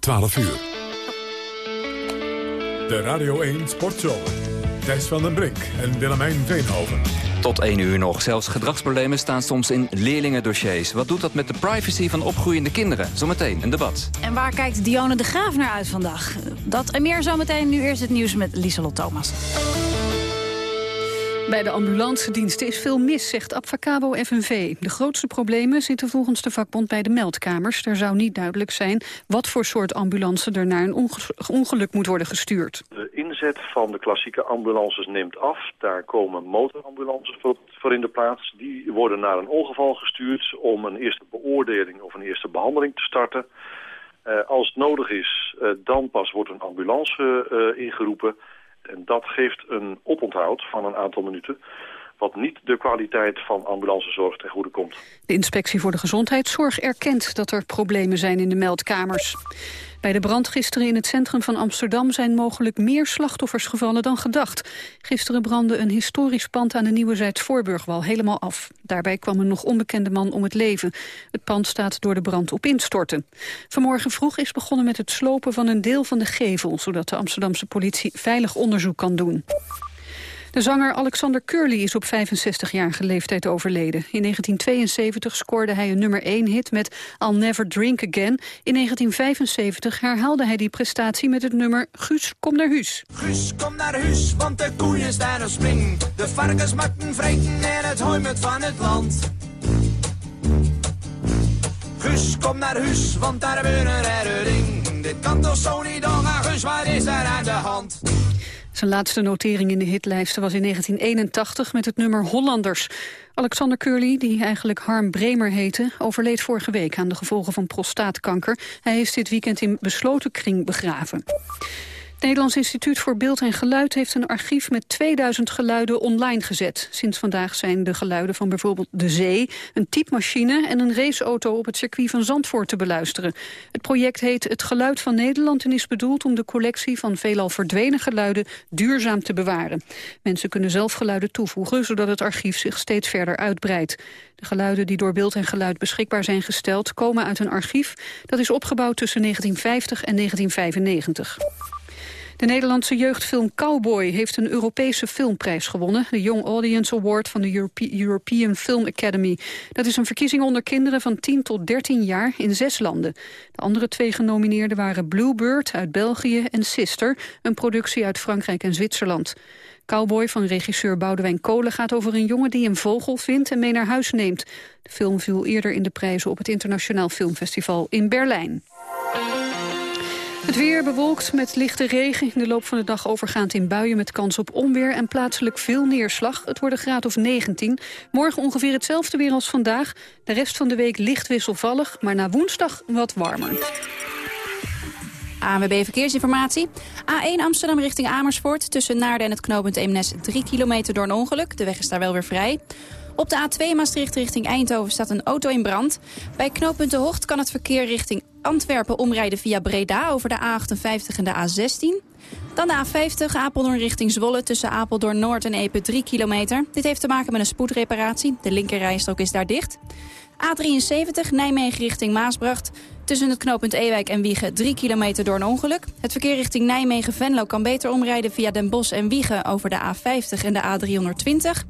12 uur. De Radio 1 Sportshow. Thijs van den Brink en Willemijn Veenhoven. Tot één uur nog. Zelfs gedragsproblemen staan soms in leerlingendossiers. Wat doet dat met de privacy van opgroeiende kinderen? Zometeen een debat. En waar kijkt Dionne de Graaf naar uit vandaag? Dat en meer zometeen. Nu eerst het nieuws met Lieselot Thomas. Bij de ambulancediensten is veel mis, zegt Abfacabo FNV. De grootste problemen zitten volgens de vakbond bij de meldkamers. Er zou niet duidelijk zijn wat voor soort ambulance er naar een ongeluk moet worden gestuurd. De inzet van de klassieke ambulances neemt af. Daar komen motorambulances voor in de plaats. Die worden naar een ongeval gestuurd om een eerste beoordeling of een eerste behandeling te starten. Uh, als het nodig is, uh, dan pas wordt een ambulance uh, ingeroepen. En dat geeft een oponthoud van een aantal minuten wat niet de kwaliteit van ambulancezorg ten goede komt. De Inspectie voor de Gezondheidszorg erkent dat er problemen zijn in de meldkamers. Bij de brand gisteren in het centrum van Amsterdam zijn mogelijk meer slachtoffers gevallen dan gedacht. Gisteren brandde een historisch pand aan de Nieuwe Voorburgwal helemaal af. Daarbij kwam een nog onbekende man om het leven. Het pand staat door de brand op instorten. Vanmorgen vroeg is begonnen met het slopen van een deel van de gevel... zodat de Amsterdamse politie veilig onderzoek kan doen. De zanger Alexander Curly is op 65-jarige leeftijd overleden. In 1972 scoorde hij een nummer 1-hit met I'll Never Drink Again. In 1975 herhaalde hij die prestatie met het nummer Guus, kom naar huis. Guus, kom naar huis, want de koeien staan op spring. De varkens maken vreten en het hooi van het land. Guus, kom naar huis, want daar ben er ding. Dit kan toch zo niet doorgaan, Guus, wat is er aan de hand? Zijn laatste notering in de hitlijsten was in 1981 met het nummer Hollanders. Alexander Curly, die eigenlijk Harm Bremer heette... overleed vorige week aan de gevolgen van prostaatkanker. Hij is dit weekend in besloten kring begraven. Het Nederlands Instituut voor Beeld en Geluid heeft een archief met 2000 geluiden online gezet. Sinds vandaag zijn de geluiden van bijvoorbeeld de zee, een typemachine en een raceauto op het circuit van Zandvoort te beluisteren. Het project heet Het Geluid van Nederland en is bedoeld om de collectie van veelal verdwenen geluiden duurzaam te bewaren. Mensen kunnen zelf geluiden toevoegen, zodat het archief zich steeds verder uitbreidt. De geluiden die door beeld en geluid beschikbaar zijn gesteld komen uit een archief dat is opgebouwd tussen 1950 en 1995. De Nederlandse jeugdfilm Cowboy heeft een Europese filmprijs gewonnen. De Young Audience Award van de European Film Academy. Dat is een verkiezing onder kinderen van 10 tot 13 jaar in zes landen. De andere twee genomineerden waren Bluebird uit België en Sister, een productie uit Frankrijk en Zwitserland. Cowboy van regisseur Boudewijn Kolen gaat over een jongen die een vogel vindt en mee naar huis neemt. De film viel eerder in de prijzen op het Internationaal Filmfestival in Berlijn. Het weer bewolkt met lichte regen. In de loop van de dag overgaand in buien met kans op onweer... en plaatselijk veel neerslag. Het wordt een graad of 19. Morgen ongeveer hetzelfde weer als vandaag. De rest van de week licht wisselvallig, maar na woensdag wat warmer. ANWB Verkeersinformatie. A1 Amsterdam richting Amersfoort. Tussen Naarden en het knooppunt Eemnes 3 kilometer door een ongeluk. De weg is daar wel weer vrij. Op de A2 Maastricht richting Eindhoven staat een auto in brand. Bij knooppunt De Hocht kan het verkeer richting Antwerpen omrijden via Breda over de A58 en de A16. Dan de A50 Apeldoorn richting Zwolle tussen Apeldoorn Noord en Epe 3 kilometer. Dit heeft te maken met een spoedreparatie. De linkerrijstrook is daar dicht. A73 Nijmegen richting Maasbracht. Tussen het knooppunt Ewijk en Wiegen 3 kilometer door een ongeluk. Het verkeer richting Nijmegen-Venlo kan beter omrijden via Den Bosch en Wiegen over de A50 en de A320.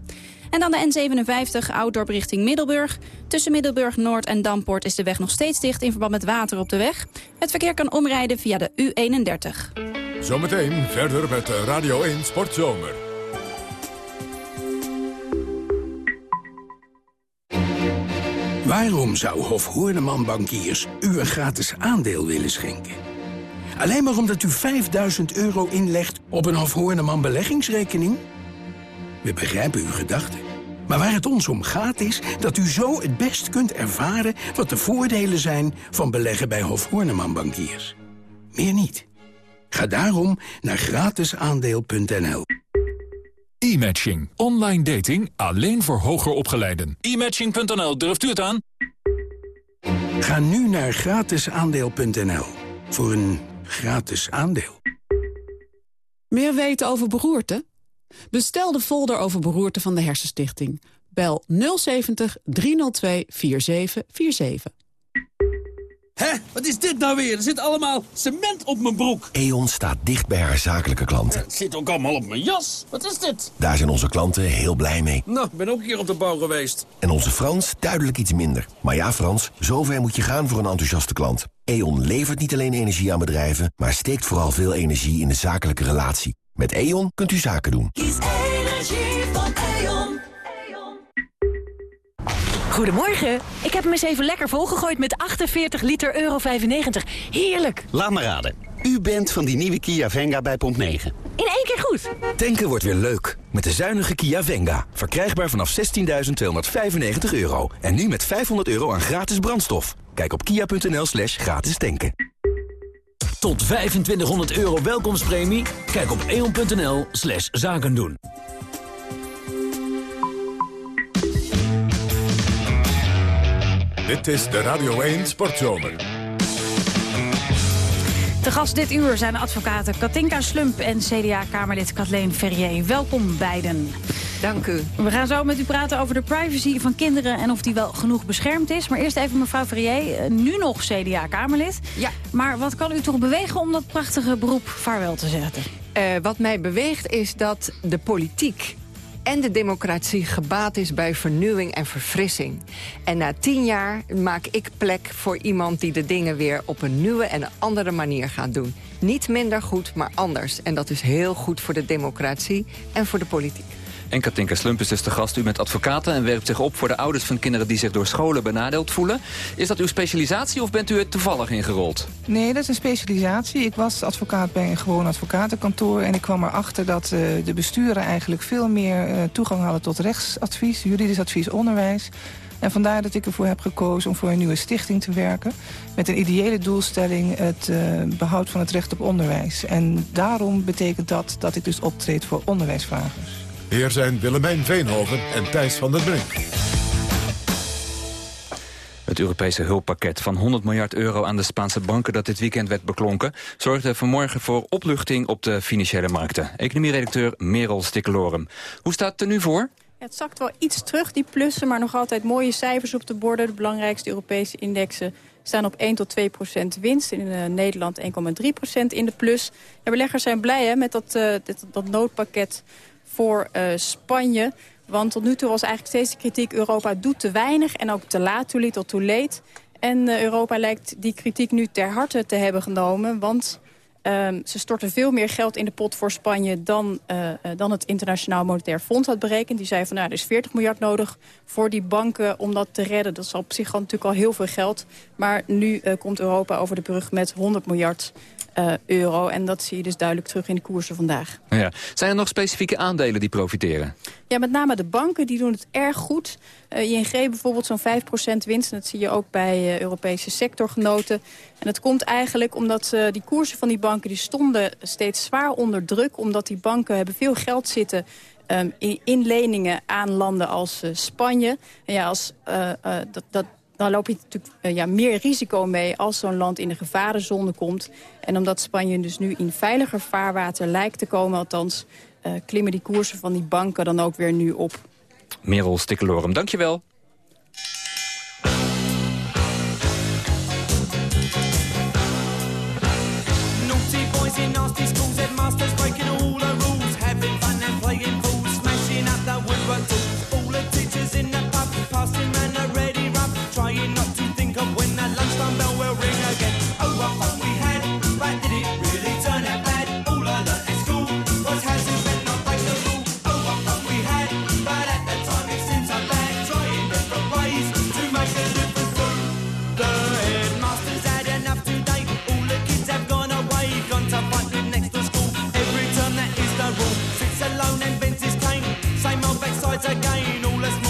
En dan de N57 Ouddorp richting Middelburg. Tussen Middelburg Noord en Dampoort is de weg nog steeds dicht in verband met water op de weg. Het verkeer kan omrijden via de U31. Zometeen verder met Radio 1 Sportzomer. Waarom zou Hof Hoorneman Bankiers u een gratis aandeel willen schenken? Alleen maar omdat u 5000 euro inlegt op een Hof Hoorneman beleggingsrekening? We begrijpen uw gedachten. Maar waar het ons om gaat is dat u zo het best kunt ervaren... wat de voordelen zijn van beleggen bij Hof Horneman Bankiers. Meer niet. Ga daarom naar gratisaandeel.nl. E-matching. Online dating alleen voor hoger opgeleiden. E-matching.nl, durft u het aan? Ga nu naar gratisaandeel.nl voor een gratis aandeel. Meer weten over beroerte? Bestel de folder over beroerte van de Hersenstichting. Bel 070 302 4747. Hé, wat is dit nou weer? Er zit allemaal cement op mijn broek. E.ON staat dicht bij haar zakelijke klanten. Het zit ook allemaal op mijn jas. Wat is dit? Daar zijn onze klanten heel blij mee. Nou, ik ben ook hier op de bouw geweest. En onze Frans duidelijk iets minder. Maar ja, Frans, zover moet je gaan voor een enthousiaste klant. E.ON levert niet alleen energie aan bedrijven... maar steekt vooral veel energie in de zakelijke relatie. Met E.ON kunt u zaken doen. Kies energie van E.ON. Goedemorgen. Ik heb hem eens even lekker volgegooid met 48 liter euro 95. Heerlijk. Laat maar raden. U bent van die nieuwe Kia Venga bij Pomp 9. In één keer goed. Tanken wordt weer leuk. Met de zuinige Kia Venga. Verkrijgbaar vanaf 16.295 euro. En nu met 500 euro aan gratis brandstof. Kijk op kia.nl slash gratis tanken. Tot 2500 euro welkomstpremie? Kijk op eon.nl slash zaken doen. Dit is de Radio 1 Sportzomer. Te gast dit uur zijn advocaten Katinka Slump en CDA-kamerlid Kathleen Ferrier. Welkom beiden. Dank u. We gaan zo met u praten over de privacy van kinderen en of die wel genoeg beschermd is. Maar eerst even mevrouw Ferrier, eh, nu nog CDA-kamerlid. Ja. Maar wat kan u toch bewegen om dat prachtige beroep vaarwel te zetten? Uh, wat mij beweegt is dat de politiek en de democratie gebaat is bij vernieuwing en verfrissing. En na tien jaar maak ik plek voor iemand die de dingen weer op een nieuwe en andere manier gaat doen. Niet minder goed, maar anders. En dat is heel goed voor de democratie en voor de politiek. En Katinka Slump is dus de gast. U bent advocaten en werpt zich op voor de ouders van kinderen... die zich door scholen benadeeld voelen. Is dat uw specialisatie of bent u er toevallig ingerold? Nee, dat is een specialisatie. Ik was advocaat bij een gewoon advocatenkantoor... en ik kwam erachter dat uh, de besturen eigenlijk veel meer uh, toegang hadden... tot rechtsadvies, juridisch advies, onderwijs... En vandaar dat ik ervoor heb gekozen om voor een nieuwe stichting te werken... met een ideële doelstelling het uh, behoud van het recht op onderwijs. En daarom betekent dat dat ik dus optreed voor onderwijsvragers. Hier zijn Willemijn Veenhoven en Thijs van der Brink. Het Europese hulppakket van 100 miljard euro aan de Spaanse banken... dat dit weekend werd beklonken... zorgde vanmorgen voor opluchting op de financiële markten. Economieredacteur Merel Stikkelorum. Hoe staat het er nu voor? Het zakt wel iets terug, die plussen, maar nog altijd mooie cijfers op de borden. De belangrijkste Europese indexen staan op 1 tot 2 procent winst. In uh, Nederland 1,3 procent in de plus. De beleggers zijn blij hè, met dat, uh, dit, dat noodpakket voor uh, Spanje. Want tot nu toe was eigenlijk steeds de kritiek... Europa doet te weinig en ook te laat, too little, too late. En uh, Europa lijkt die kritiek nu ter harte te hebben genomen. Want um, ze storten veel meer geld in de pot voor Spanje... dan, uh, dan het Internationaal Monetair Fonds had berekend. Die zei van nou, er is 40 miljard nodig voor die banken om dat te redden. Dat is op zich natuurlijk al heel veel geld. Maar nu komt Europa over de brug met 100 miljard uh, euro. En dat zie je dus duidelijk terug in de koersen vandaag. Ja. Zijn er nog specifieke aandelen die profiteren? Ja, met name de banken die doen het erg goed. Uh, ING bijvoorbeeld zo'n 5% winst. En dat zie je ook bij uh, Europese sectorgenoten. En dat komt eigenlijk omdat uh, die koersen van die banken... die stonden steeds zwaar onder druk. Omdat die banken hebben veel geld zitten... Um, in, in, leningen aan landen als Spanje. En ja, als, dat, dat, dan loop je natuurlijk ja, meer risico mee als zo'n land in de gevarenzone komt. En omdat Spanje dus nu in veiliger vaarwater lijkt te komen... althans, klimmen die koersen van die banken dan ook weer nu op. Merel Stikkelorum, dankjewel. Arbeitergein, oh, laisse-moi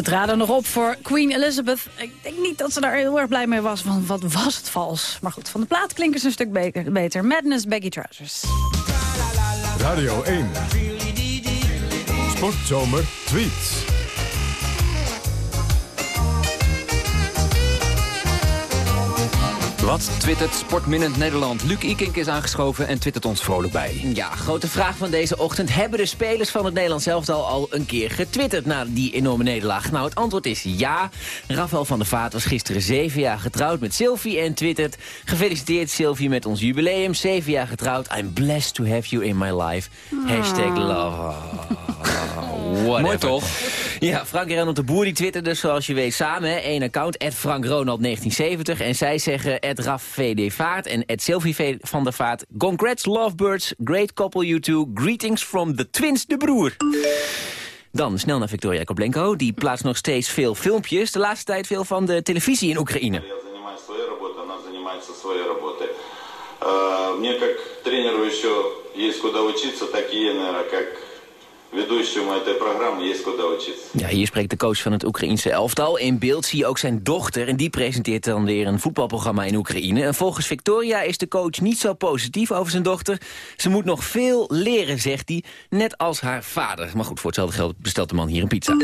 Ze traden nog op voor Queen Elizabeth. Ik denk niet dat ze daar heel erg blij mee was, want wat was het vals. Maar goed, van de plaat klinken ze een stuk beter. Madness, Baggy Trousers. Radio 1. Sportzomer tweets. Wat twittert Sportminnend Nederland? Luc Ikink is aangeschoven en twittert ons vrolijk bij. Ja, grote vraag van deze ochtend. Hebben de spelers van het Nederlands elftal al een keer getwitterd na die enorme nederlaag? Nou, het antwoord is ja. Rafael van der Vaart was gisteren zeven jaar getrouwd met Sylvie en twittert... Gefeliciteerd Sylvie met ons jubileum, zeven jaar getrouwd. I'm blessed to have you in my life. Hashtag love. Mooi toch? Ja, Frank en Ronald de Boer die twitterde zoals je weet samen. hè, één account, @frankronald1970. En zij zeggen @rafvd Vaart en Sylvie V. van der Vaart. Congrats lovebirds, great couple you two. Greetings from the twins de broer. Dan snel naar Victoria Koblenko. Die plaatst nog steeds veel filmpjes. De laatste tijd veel van de televisie in Oekraïne. занимаюсь своей работой, она занимается своей работой. Э, Мне как тренеру еще есть куда учиться, так и ей, наверное, как Ja, hier spreekt de coach van het Oekraïense elftal. In beeld zie je ook zijn dochter en die presenteert dan weer een voetbalprogramma in Oekraïne. En volgens Victoria is de coach niet zo positief over zijn dochter. Ze moet nog veel leren, zegt hij, net als haar vader. Maar goed, voor hetzelfde geld bestelt de man hier een pizza.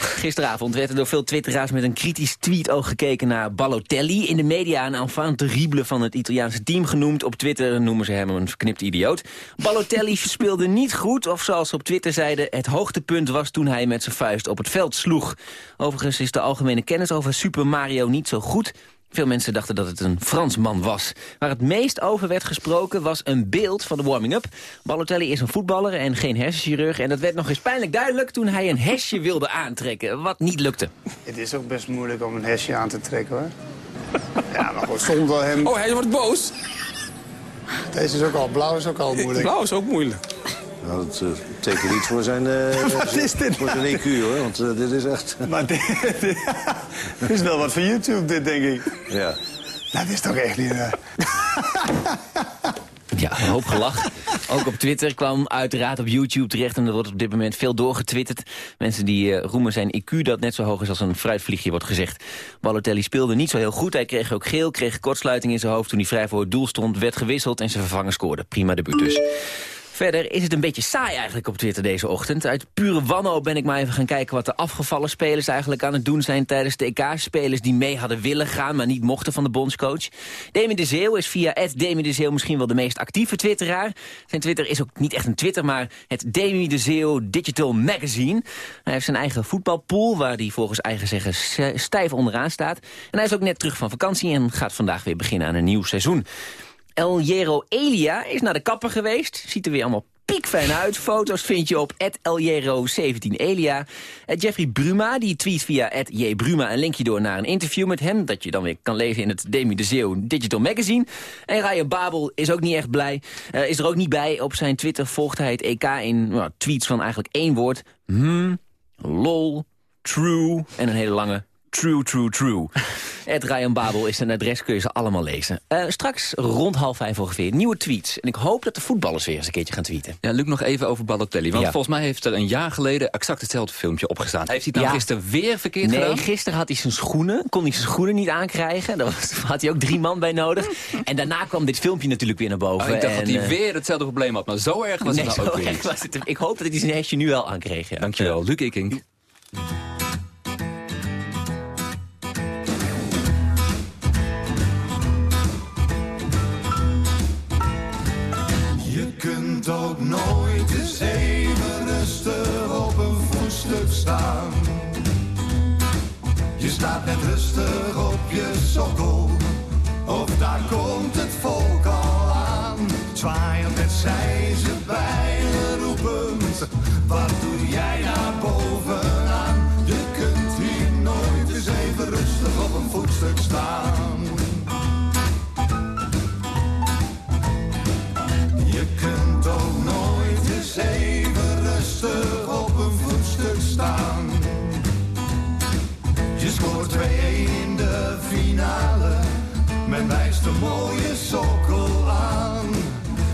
Gisteravond werd er door veel twitteraars met een kritisch tweet-oog gekeken naar Balotelli. In de media een enfant terrible van het Italiaanse team genoemd. Op Twitter noemen ze hem een verknipte idioot. Balotelli speelde niet goed, of zoals ze op Twitter zeiden... het hoogtepunt was toen hij met zijn vuist op het veld sloeg. Overigens is de algemene kennis over Super Mario niet zo goed... Veel mensen dachten dat het een Fransman was. Waar het meest over werd gesproken was een beeld van de warming-up. Balotelli is een voetballer en geen hersenchirurg. En dat werd nog eens pijnlijk duidelijk toen hij een hesje wilde aantrekken. Wat niet lukte. Het is ook best moeilijk om een hesje aan te trekken hoor. Ja, maar goed, zonder hem... Oh, hij wordt boos. Deze is ook al blauw, is ook al moeilijk. Blauw is ook moeilijk. Nou, dat uh, betekent niet voor zijn, uh, Wat is dit voor zijn EQ, hoor. Want uh, dit is echt... Maar dit, dit, dit is wel wat voor YouTube, dit, denk ik. Ja. Nou, dit is toch echt niet... eh, Ja, een hoop gelach. Ook op Twitter kwam uiteraard op YouTube terecht... en er wordt op dit moment veel doorgetwitterd. Mensen die eh, roemen zijn IQ dat net zo hoog is als een fruitvliegje wordt gezegd. Balotelli speelde niet zo heel goed. Hij kreeg ook geel, kreeg kortsluiting in zijn hoofd... toen hij vrij voor het doel stond, werd gewisseld en zijn vervanger scoorde. Prima debuut dus. Verder is het een beetje saai eigenlijk op Twitter deze ochtend. Uit pure wanhoop ben ik maar even gaan kijken wat de afgevallen spelers eigenlijk aan het doen zijn tijdens de EK-spelers die mee hadden willen gaan, maar niet mochten van de bondscoach. Demi de is via Demi de misschien wel de meest actieve twitteraar. Zijn Twitter is ook niet echt een Twitter, maar het Demi de Digital Magazine. Hij heeft zijn eigen voetbalpool, waar hij volgens eigen zeggen stijf onderaan staat. En hij is ook net terug van vakantie en gaat vandaag weer beginnen aan een nieuw seizoen. El Jero Elia is naar de kapper geweest. Ziet er weer allemaal piekfijn uit. Foto's vind je op eljero17elia. Eh, Jeffrey Bruma die tweet via jbruma een linkje door naar een interview met hem... dat je dan weer kan lezen in het Demi de Zeeuw Digital Magazine. En Ryan Babel is ook niet echt blij. Eh, is er ook niet bij. Op zijn Twitter volgt hij het EK in nou, tweets van eigenlijk één woord. Hmm, lol, true en een hele lange True, true, true. Het Ryan Babel is een adres, kun je ze allemaal lezen. Eh, straks rond half vijf ongeveer nieuwe tweets. En ik hoop dat de voetballers weer eens een keertje gaan tweeten. Ja, Luc, nog even over Balotelli. Want Ja. volgens mij heeft er een jaar geleden exact hetzelfde filmpje opgestaan. Heeft hij het nou Ja. gisteren weer verkeerd Nee, gedaan? gisteren had hij zijn schoenen, kon hij zijn schoenen niet aankrijgen. Daar was- had hij ook drie man bij nodig. En daarna kwam dit filmpje natuurlijk weer naar boven. Oh, ik dacht en, dat hij eh, weer hetzelfde probleem had. Maar zo erg was nee, het nou ook weer was het. Ik hoop dat hij zijn hesje nu wel aankreeg. Ja. Dankjewel, Luc Ikink. Een mooie sokkel aan.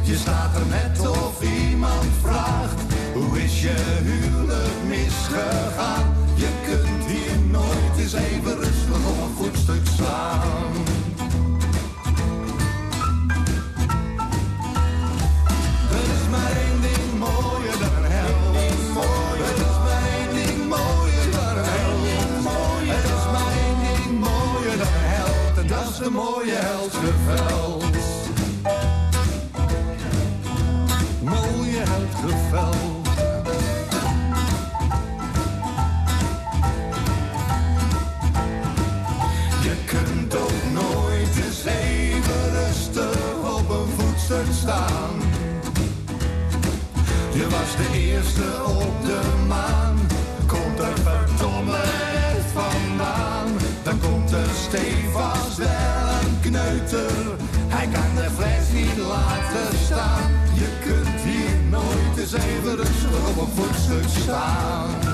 Je staat er net of iemand vraagt, hoe is je huwelijk misgegaan? Je kunt hier nooit eens even rustig De eerste op de maan. Komt er verdomme vandaan. Dan komt er stevast wel een kneuter. Hij kan de fles niet laten staan. Je kunt hier nooit eens even rustig op een voetstuk staan.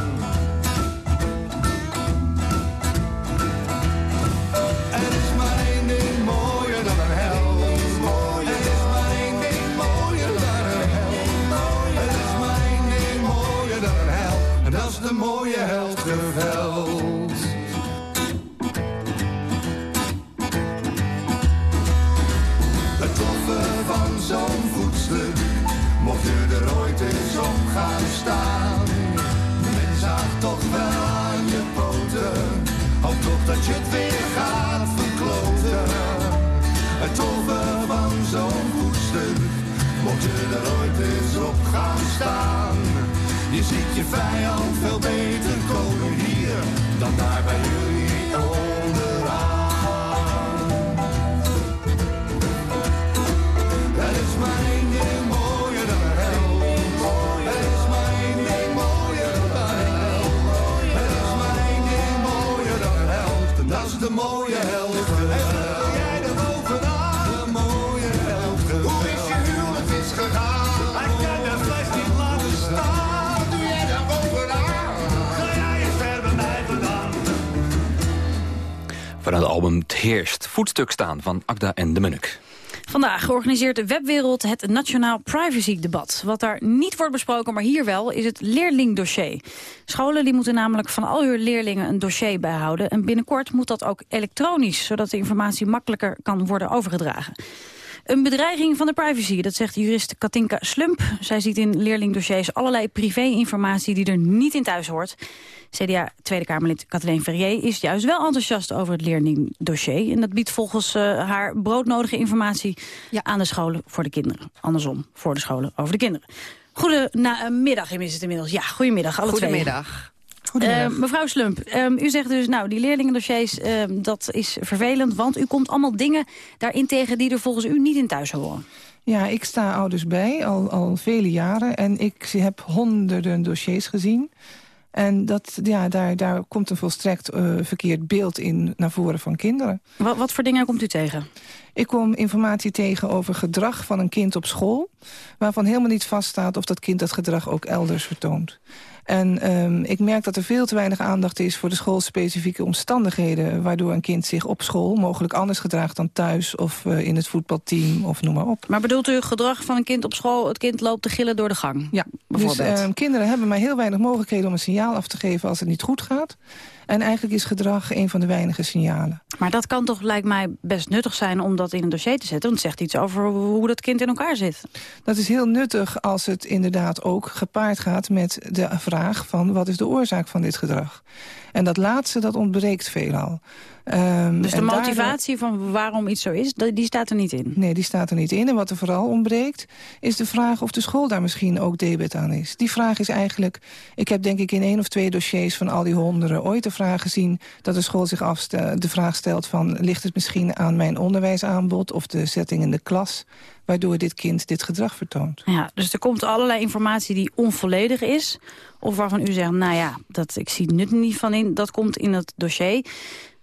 Vijand veel beter komen hier, dan daar bij jullie Het album Het Heerst. Voetstuk staan van Akda en de Munnik. Vandaag organiseert de webwereld het Nationaal Privacy-debat. Wat daar niet wordt besproken, maar hier wel, is het leerlingdossier. Scholen die moeten namelijk van al hun leerlingen een dossier bijhouden. En binnenkort moet dat ook elektronisch, zodat de informatie makkelijker kan worden overgedragen. Een bedreiging van de privacy, dat zegt jurist Katinka Slump. Zij ziet in leerlingdossiers allerlei privé-informatie die er niet in thuis hoort. CDA Tweede Kamerlid Kathleen Verrier is juist wel enthousiast over het leerlingdossier. En dat biedt volgens eh, haar broodnodige informatie aan de scholen voor de kinderen. Andersom, voor de scholen over de kinderen. Goedemiddag is het inmiddels. Ja, goedemiddag alle twee. Goedemiddag. Eh, mevrouw Slump, ehm, u zegt dus, nou, die leerlingendossiers, ehm, dat is vervelend... want u komt allemaal dingen daarin tegen die er volgens u niet in thuis horen. Ja, ik sta ouders bij, al, al vele jaren. En ik heb honderden dossiers gezien. En dat, ja, daar, daar komt een volstrekt eh, verkeerd beeld in naar voren van kinderen. Wat, wat voor dingen komt u tegen? Ik kom informatie tegen over gedrag van een kind op school... waarvan helemaal niet vaststaat of dat kind dat gedrag ook elders vertoont. En um, ik merk dat er veel te weinig aandacht is voor de schoolspecifieke omstandigheden... waardoor een kind zich op school mogelijk anders gedraagt dan thuis... of uh, in het voetbalteam of noem maar op. Maar bedoelt u gedrag van een kind op school... het kind loopt te gillen door de gang? Ja, dus um, kinderen hebben maar heel weinig mogelijkheden om een signaal af te geven... als het niet goed gaat. En eigenlijk is gedrag een van de weinige signalen. Maar dat kan toch, lijkt mij, best nuttig zijn om dat in een dossier te zetten. Want het zegt iets over hoe dat kind in elkaar zit. Dat is heel nuttig als het inderdaad ook gepaard gaat met de vraag van... wat is de oorzaak van dit gedrag? En dat laatste, dat ontbreekt veelal. Um, dus de motivatie daardoor... van waarom iets zo is, die staat er niet in? Nee, die staat er niet in. En wat er vooral ontbreekt, is de vraag of de school daar misschien ook debet aan is. Die vraag is eigenlijk... Ik heb denk ik in één of twee dossiers van al die honderden ooit de vraag gezien... dat de school zich de vraag stelt van... ligt het misschien aan mijn onderwijsaanbod of de setting in de klas waardoor dit kind dit gedrag vertoont. Ja, dus er komt allerlei informatie die onvolledig is... of waarvan u zegt, nou ja, dat, ik zie het nut niet van in... dat komt in het dossier.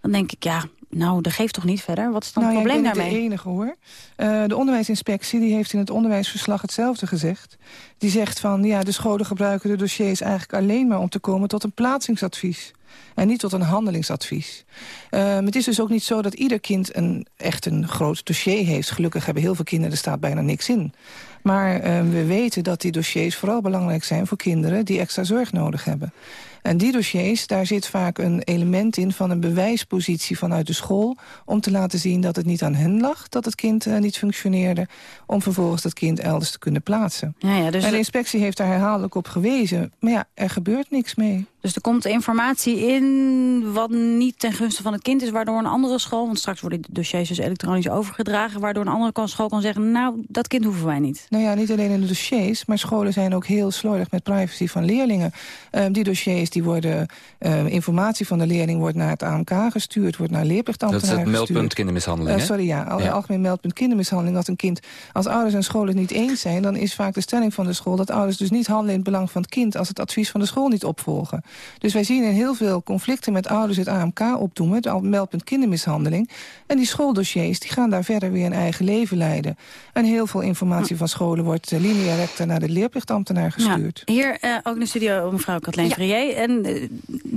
Dan denk ik, ja, nou, dat geeft toch niet verder? Wat is dan nou, het probleem daarmee? Ik ben de enige, hoor. Uh, de onderwijsinspectie die heeft in het onderwijsverslag hetzelfde gezegd. Die zegt van, ja, de scholen gebruiken de dossiers eigenlijk alleen maar... om te komen tot een plaatsingsadvies en niet tot een handelingsadvies. Uh, het is dus ook niet zo dat ieder kind een, echt een groot dossier heeft. Gelukkig hebben heel veel kinderen, er staat bijna niks in. Maar uh, we weten dat die dossiers vooral belangrijk zijn voor kinderen... die extra zorg nodig hebben. En die dossiers, daar zit vaak een element in van een bewijspositie vanuit de school... om te laten zien dat het niet aan hen lag dat het kind uh, niet functioneerde... om vervolgens dat kind elders te kunnen plaatsen. Ja, ja, dus en de inspectie heeft daar herhaaldelijk op gewezen. Maar ja, er gebeurt niks mee. Dus er komt informatie in wat niet ten gunste van het kind is... waardoor een andere school, want straks worden de dossiers dus elektronisch overgedragen... waardoor een andere school kan zeggen, nou, dat kind hoeven wij niet. Nou ja, niet alleen in de dossiers, maar scholen zijn ook heel slordig met privacy van leerlingen. Uh, die dossiers, die worden, uh, informatie van de leerling wordt naar het AMK gestuurd... wordt naar leerplichtambtenaren Dat is het meldpunt kindermishandeling, uh, Sorry, ja, al, ja. algemeen meldpunt kindermishandeling. Als een kind, als ouders en scholen het niet eens zijn... dan is vaak de stelling van de school dat ouders dus niet handelen in het belang van het kind... als het advies van de school niet opvolgen. Dus wij zien in heel veel conflicten met ouders het AMK opdoemen... het meldpunt kindermishandeling. En die schooldossiers die gaan daar verder weer een eigen leven leiden. En heel veel informatie van scholen wordt uh, linea recta naar de leerplichtambtenaar gestuurd. Ja, hier uh, ook in de studio mevrouw Kathleen ja. En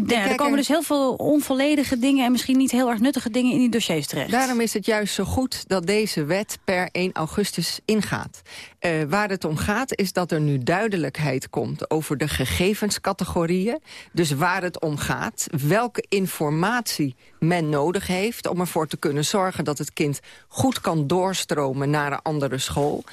ja, er komen dus heel veel onvolledige dingen... en misschien niet heel erg nuttige dingen in die dossiers terecht. Daarom is het juist zo goed dat deze wet per 1 augustus ingaat. Uh, waar het om gaat is dat er nu duidelijkheid komt over de gegevenscategorieën. Dus waar het om gaat, welke informatie men nodig heeft... om ervoor te kunnen zorgen dat het kind goed kan doorstromen naar een andere school.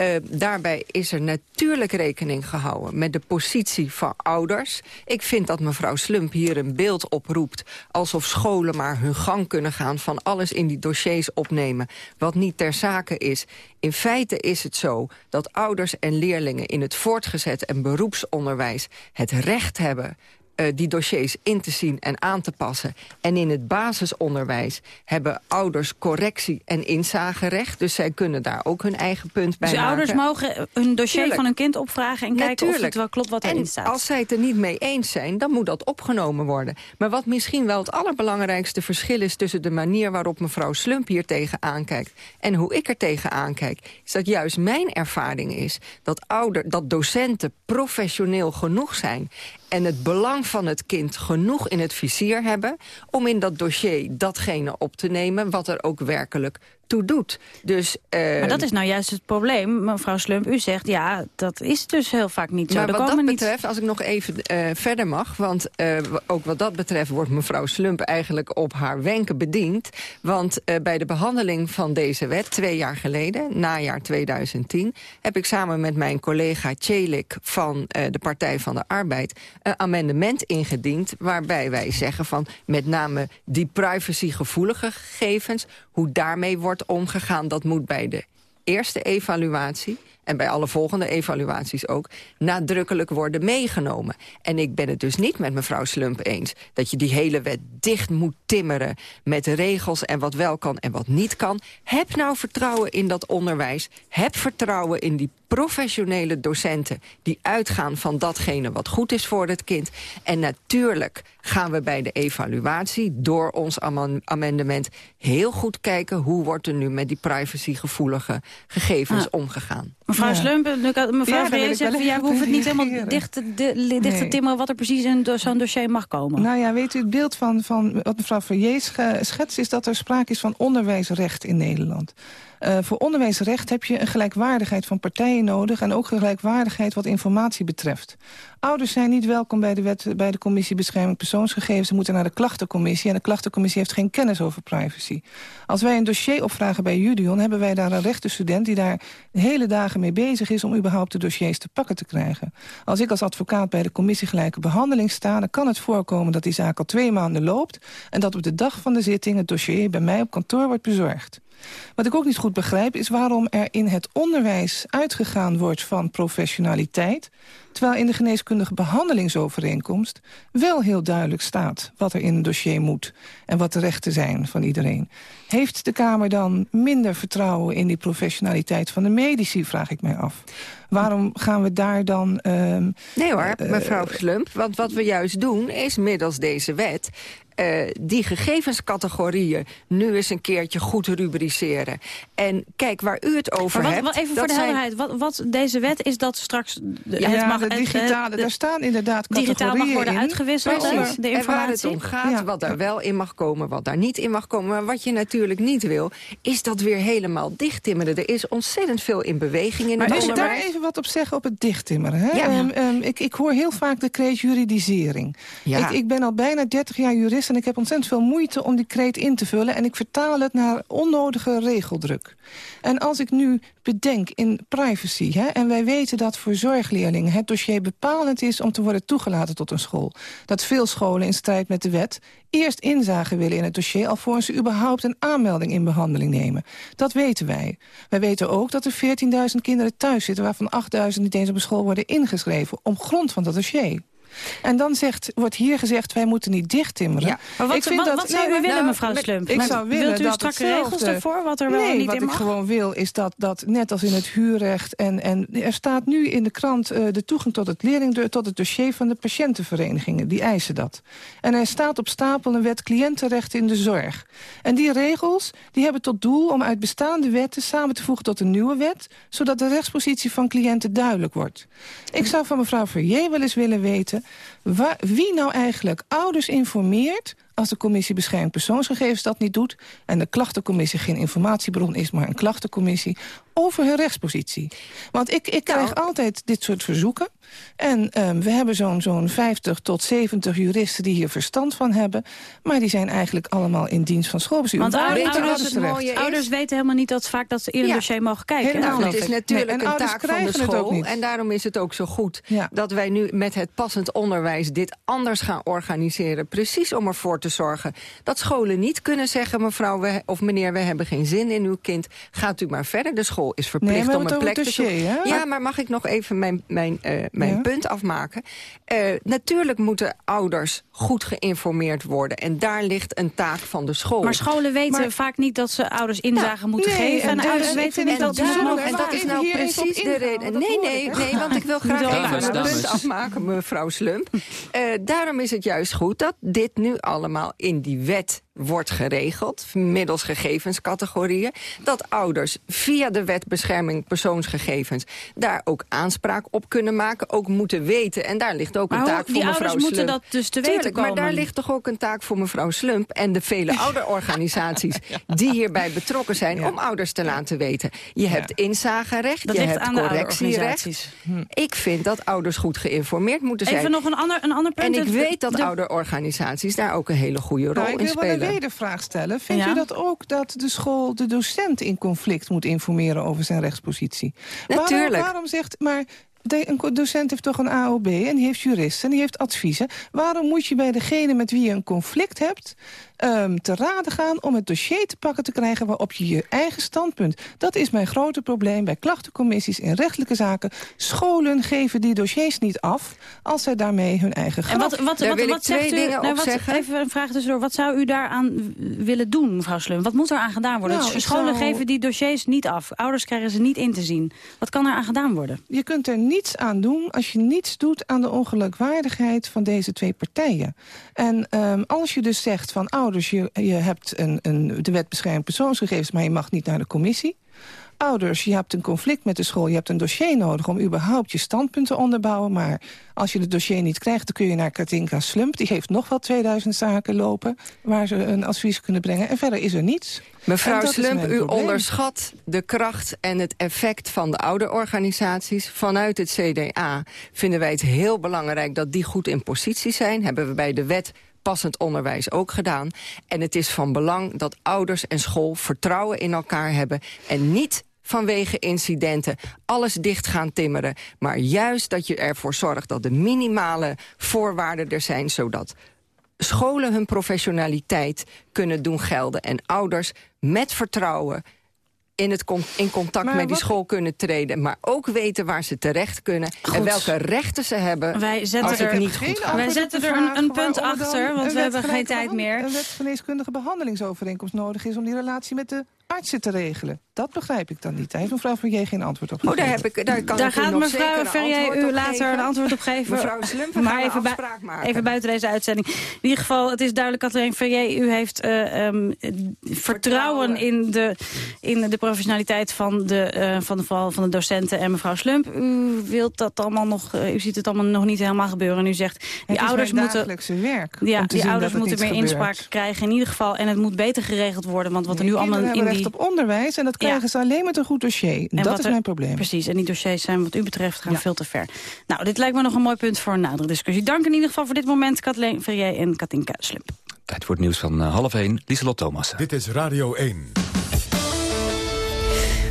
Uh, daarbij is er natuurlijk rekening gehouden met de positie van ouders. Ik vind dat mevrouw Slump hier een beeld oproept... alsof scholen maar hun gang kunnen gaan van alles in die dossiers opnemen... wat niet ter zake is. In feite is het zo dat ouders en leerlingen in het voortgezet en beroepsonderwijs... het recht hebben uh, die dossiers in te zien en aan te passen. En in het basisonderwijs hebben ouders correctie- en inzagerecht. Dus zij kunnen daar ook hun eigen punt bij dus maken. ouders mogen hun dossier Tuurlijk. van hun kind opvragen... en kijken Natuurlijk. of het wel klopt wat erin en staat. als zij het er niet mee eens zijn, dan moet dat opgenomen worden. Maar wat misschien wel het allerbelangrijkste verschil is... tussen de manier waarop mevrouw Slump hier tegen aankijkt... en hoe ik er tegen aankijk... is dat juist mijn ervaring is dat, ouder, dat docenten professioneel genoeg zijn en het belang van het kind genoeg in het vizier hebben... om in dat dossier datgene op te nemen wat er ook werkelijk toe doet. Dus, uh, maar dat is nou juist het probleem, mevrouw Slump. U zegt, ja, dat is dus heel vaak niet zo. Maar er wat dat niet... betreft, als ik nog even uh, verder mag... want uh, ook wat dat betreft wordt mevrouw Slump eigenlijk op haar wenken bediend. Want bij de behandeling van deze wet, twee jaar geleden, najaar 2010... heb ik samen met mijn collega Celik van de Partij van de Arbeid... een amendement ingediend waarbij wij zeggen van... met name die privacygevoelige gegevens, hoe daarmee wordt omgegaan... dat moet bij de eerste evaluatie en bij alle volgende evaluaties ook... nadrukkelijk worden meegenomen. En ik ben het dus niet met mevrouw Slump eens... dat je die hele wet dicht moet timmeren met regels... en wat wel kan en wat niet kan. Heb nou vertrouwen in dat onderwijs. Heb vertrouwen in die professionele docenten... die uitgaan van datgene wat goed is voor het kind. En natuurlijk gaan we bij de evaluatie door ons amen- amendement... heel goed kijken hoe wordt er nu met die privacygevoelige gegevens Ah. omgegaan. Mevrouw Ja. Slump, nu kan- Ja, mevrouw zegt... even Ja, we hoeven het niet helemaal dicht, te- de- dicht te Nee. timmeren... wat er precies in zo'n dossier mag komen. Nou ja, weet u, het beeld van, van wat mevrouw Verrier sch- schetst... is dat er sprake is van onderwijsrecht in Nederland. Eh, voor onderwijsrecht heb je een gelijkwaardigheid van partijen nodig... en ook gelijkwaardigheid wat informatie betreft. Ouders zijn niet welkom bij de, wet, bij de Commissie Bescherming Persoonsgegevens. Ze moeten naar de klachtencommissie en de klachtencommissie heeft geen kennis over privacy. Als wij een dossier opvragen bij Judion... hebben wij daar een rechtenstudent die daar hele dagen mee bezig is... om überhaupt de dossiers te pakken te krijgen. Als ik als advocaat bij de Commissie Gelijke Behandeling sta... dan kan het voorkomen dat die zaak al twee maanden loopt... en dat op de dag van de zitting het dossier bij mij op kantoor wordt bezorgd. Wat ik ook niet goed begrijp is waarom er in het onderwijs uitgegaan wordt van professionaliteit... terwijl in de geneeskundige behandelingsovereenkomst wel heel duidelijk staat wat er in een dossier moet... en wat de rechten zijn van iedereen. Heeft de Kamer dan minder vertrouwen in die professionaliteit van de medici, vraag ik mij af. Waarom gaan we daar dan... ehm, Nee hoor, eh, mevrouw Slump. Want wat we juist doen is middels deze wet... eh, die gegevenscategorieën nu eens een keertje goed rubriceren. En kijk, waar u het over Maar wat, hebt... wat- even voor dat de zijn- helderheid, wat, wat deze wet is dat straks... De, Ja, het mag, de het- digitale, de- daar staan inderdaad Digitaal mag categorieën worden in. uitgewisseld, hè, Precies. de En waar het informatie. om gaat, wat daar wel in mag komen, wat daar niet in mag komen. Maar wat je natuurlijk niet wil, is dat weer helemaal dichttimmeren. Er is ontzettend veel in beweging in Maar het dus daar onderwijs. even wat op zeggen op het dichttimmeren. Hè? Ja. Ehm, ehm, ik, ik hoor heel vaak de kreet juridisering. Ja. Ik, ik ben al bijna 30 jaar jurist en ik heb ontzettend veel moeite om die kreet in te vullen. En ik vertaal het naar onnodige regeldruk. En als ik nu bedenk in privacy... Hè, en wij weten dat voor zorgleerlingen het dossier bepalend is... om te worden toegelaten tot een school. Dat veel scholen in strijd met de wet eerst inzage willen in het dossier... alvorens ze überhaupt een aanmelding in behandeling nemen. Dat weten wij. Wij weten ook dat er 14.000 kinderen thuis zitten... waarvan 8.000 niet eens op school worden ingeschreven... om grond van dat dossier. En dan zegt, wordt hier gezegd, wij moeten niet dichttimmeren. Ja. Maar wat- ik vind wat- dat, wat zou nee, u willen, nou, mevrouw Slump? Ik zou wilt willen u dat strakke hetzelfde- regels ervoor, wat er wel nee, niet wat in ik mag? gewoon wil is dat, dat net als in het huurrecht... en, en er staat nu in de krant eh, de toegang tot het, leerling, tot het dossier van de patiëntenverenigingen. Die eisen dat. En er staat op stapel een wet cliëntenrechten in de zorg. En die regels die hebben tot doel om uit bestaande wetten samen te voegen tot een nieuwe wet... zodat de rechtspositie van cliënten duidelijk wordt. Ik zou van mevrouw Verrier wel eens willen weten... wie nou eigenlijk ouders informeert als de commissie bescherming persoonsgegevens dat niet doet... en de klachtencommissie geen informatiebron is, maar een klachtencommissie... over hun rechtspositie. Want ik, ik krijg altijd dit soort verzoeken. En ehm, we hebben zo'n zo'n 50 tot 70 juristen die hier verstand van hebben. Maar die zijn eigenlijk allemaal in dienst van schoolbestuur. Want Waar ouders, ouders, weten helemaal niet dat vaak dat ze in een Ja. dossier mogen kijken. Nou, het is natuurlijk Nee, een taak van de school. En daarom is het ook zo goed Ja. dat wij nu met het passend onderwijs dit anders gaan organiseren. Precies om ervoor te zorgen dat scholen niet kunnen zeggen... mevrouw we, of meneer, we hebben geen zin in uw kind. Gaat u maar verder. De school is verplicht om een plek te zoeken. Ja, maar mag ik nog even mijn, mijn, eh, mijn Ja. punt afmaken? Eh, natuurlijk moeten ouders goed geïnformeerd worden. En daar ligt een taak van de school. Maar scholen weten Maar- vaak niet dat ze ouders inzage moeten nee, geven. En, en- ouders en- weten en niet dat ze mogen en dat is nou precies de reden. Nee, nee, nee, want ik wil graag even dames, mijn punt afmaken, mevrouw Slump. Eh, daarom is het juist goed dat dit nu allemaal in die wet wordt geregeld, middels gegevenscategorieën, dat ouders via de wet bescherming persoonsgegevens daar ook aanspraak op kunnen maken, ook moeten weten. En daar ligt ook Maar een taak die voor mevrouw ouders moeten Slump. dat dus te weten Tuurlijk, maar komen. daar ligt toch ook een taak voor mevrouw Slump en de vele ouderorganisaties die hierbij betrokken zijn om ouders te laten weten. Je hebt inzagerecht, Dat je hebt correctierecht. ouderorganisaties. Ik vind dat ouders goed geïnformeerd moeten zijn. Even nog een ander, een ander punt. en ik weet dat de- ouderorganisaties daar ook een hele goede rol Nou, ik in spelen. Wedervraag stellen. Vindt Ja? u dat ook dat de school de docent in conflict moet informeren over zijn rechtspositie? Natuurlijk. Waarom, waarom zegt, maar de- een docent heeft toch een AOB en die heeft juristen en die heeft adviezen. Waarom moet je bij degene met wie je een conflict hebt... ehm, te raden gaan om het dossier te pakken te krijgen... waarop je je eigen standpunt... Dat is mijn grote probleem bij klachtencommissies in rechtelijke zaken. Scholen geven die dossiers niet af als zij daarmee hun eigen En wat, wat, wat, zegt u, nou, wat, Even een vraag tussendoor. Wat zou u daaraan willen doen, mevrouw Slum? Wat moet er aan gedaan worden? Nou, Dus Scholen zou- geven die dossiers niet af. Ouders krijgen ze niet in te zien. Wat kan er aan gedaan worden? Je kunt er niets aan doen als je niets doet aan de ongelijkwaardigheid van deze twee partijen. En ehm, als je dus zegt van ouders, je, je hebt een, een, de wet beschermt persoonsgegevens... maar je mag niet naar de commissie. Ouders, je hebt een conflict met de school, je hebt een dossier nodig... om überhaupt je standpunt te onderbouwen. Maar als je het dossier niet krijgt, dan kun je naar Katinka Slump. Die heeft nog wel 2000 zaken lopen waar ze een advies kunnen brengen. En verder is er niets. Mevrouw Slump, u onderschat de kracht en het effect van de ouderorganisaties. Vanuit het CDA vinden wij het heel belangrijk dat die goed in positie zijn. Hebben we bij de wet passend onderwijs ook gedaan. En het is van belang dat ouders en school vertrouwen in elkaar hebben... en niet vanwege incidenten alles dicht gaan timmeren. Maar juist dat je ervoor zorgt dat de minimale voorwaarden er zijn... zodat scholen hun professionaliteit kunnen doen gelden... en ouders met vertrouwen in, het con- in contact Maar met die school kunnen treden... maar ook weten waar ze terecht kunnen... en welke rechten ze hebben Wij zetten als het er- niet goed gaat. Wij zetten er een- een punt er achter, want we hebben geen tijd meer. Een wetgeneeskundige behandelingsovereenkomst nodig is... om die relatie met de artsen te regelen. Dat begrijp ik dan niet. Daar heeft mevrouw van J geen antwoord op Oh, daar, heb ik, daar kan Daar ik gaat nog mevrouw antwoord u later geven. een antwoord op geven. Mevrouw Slump, we maar even, maken. even buiten deze uitzending. In ieder geval, het is duidelijk, Katerijn Ferrier... u heeft eh, ehm, vertrouwen in de, in de professionaliteit van de, eh, van, de, vooral van de docenten en mevrouw Slump. U wilt dat allemaal nog... eh, u ziet het allemaal nog niet helemaal gebeuren. En u zegt, die ouders moeten... werk. Ja, om te die zien ouders moeten meer gebeurt. inspraak krijgen in ieder geval. En het moet beter geregeld worden. Want wat er nu allemaal in. Recht op onderwijs en dat Ja. krijgen ze alleen met een goed dossier. En dat is er- mijn probleem. Precies, en die dossiers zijn wat u betreft gaan veel te ver. Nou, dit lijkt me nog een mooi punt voor een nadere discussie. Dank in ieder geval voor dit moment, Kathleen Ferrier en Katinka Slump. Tijd voor het nieuws van eh, half 1. Lieselot Thomas. Dit is Radio 1.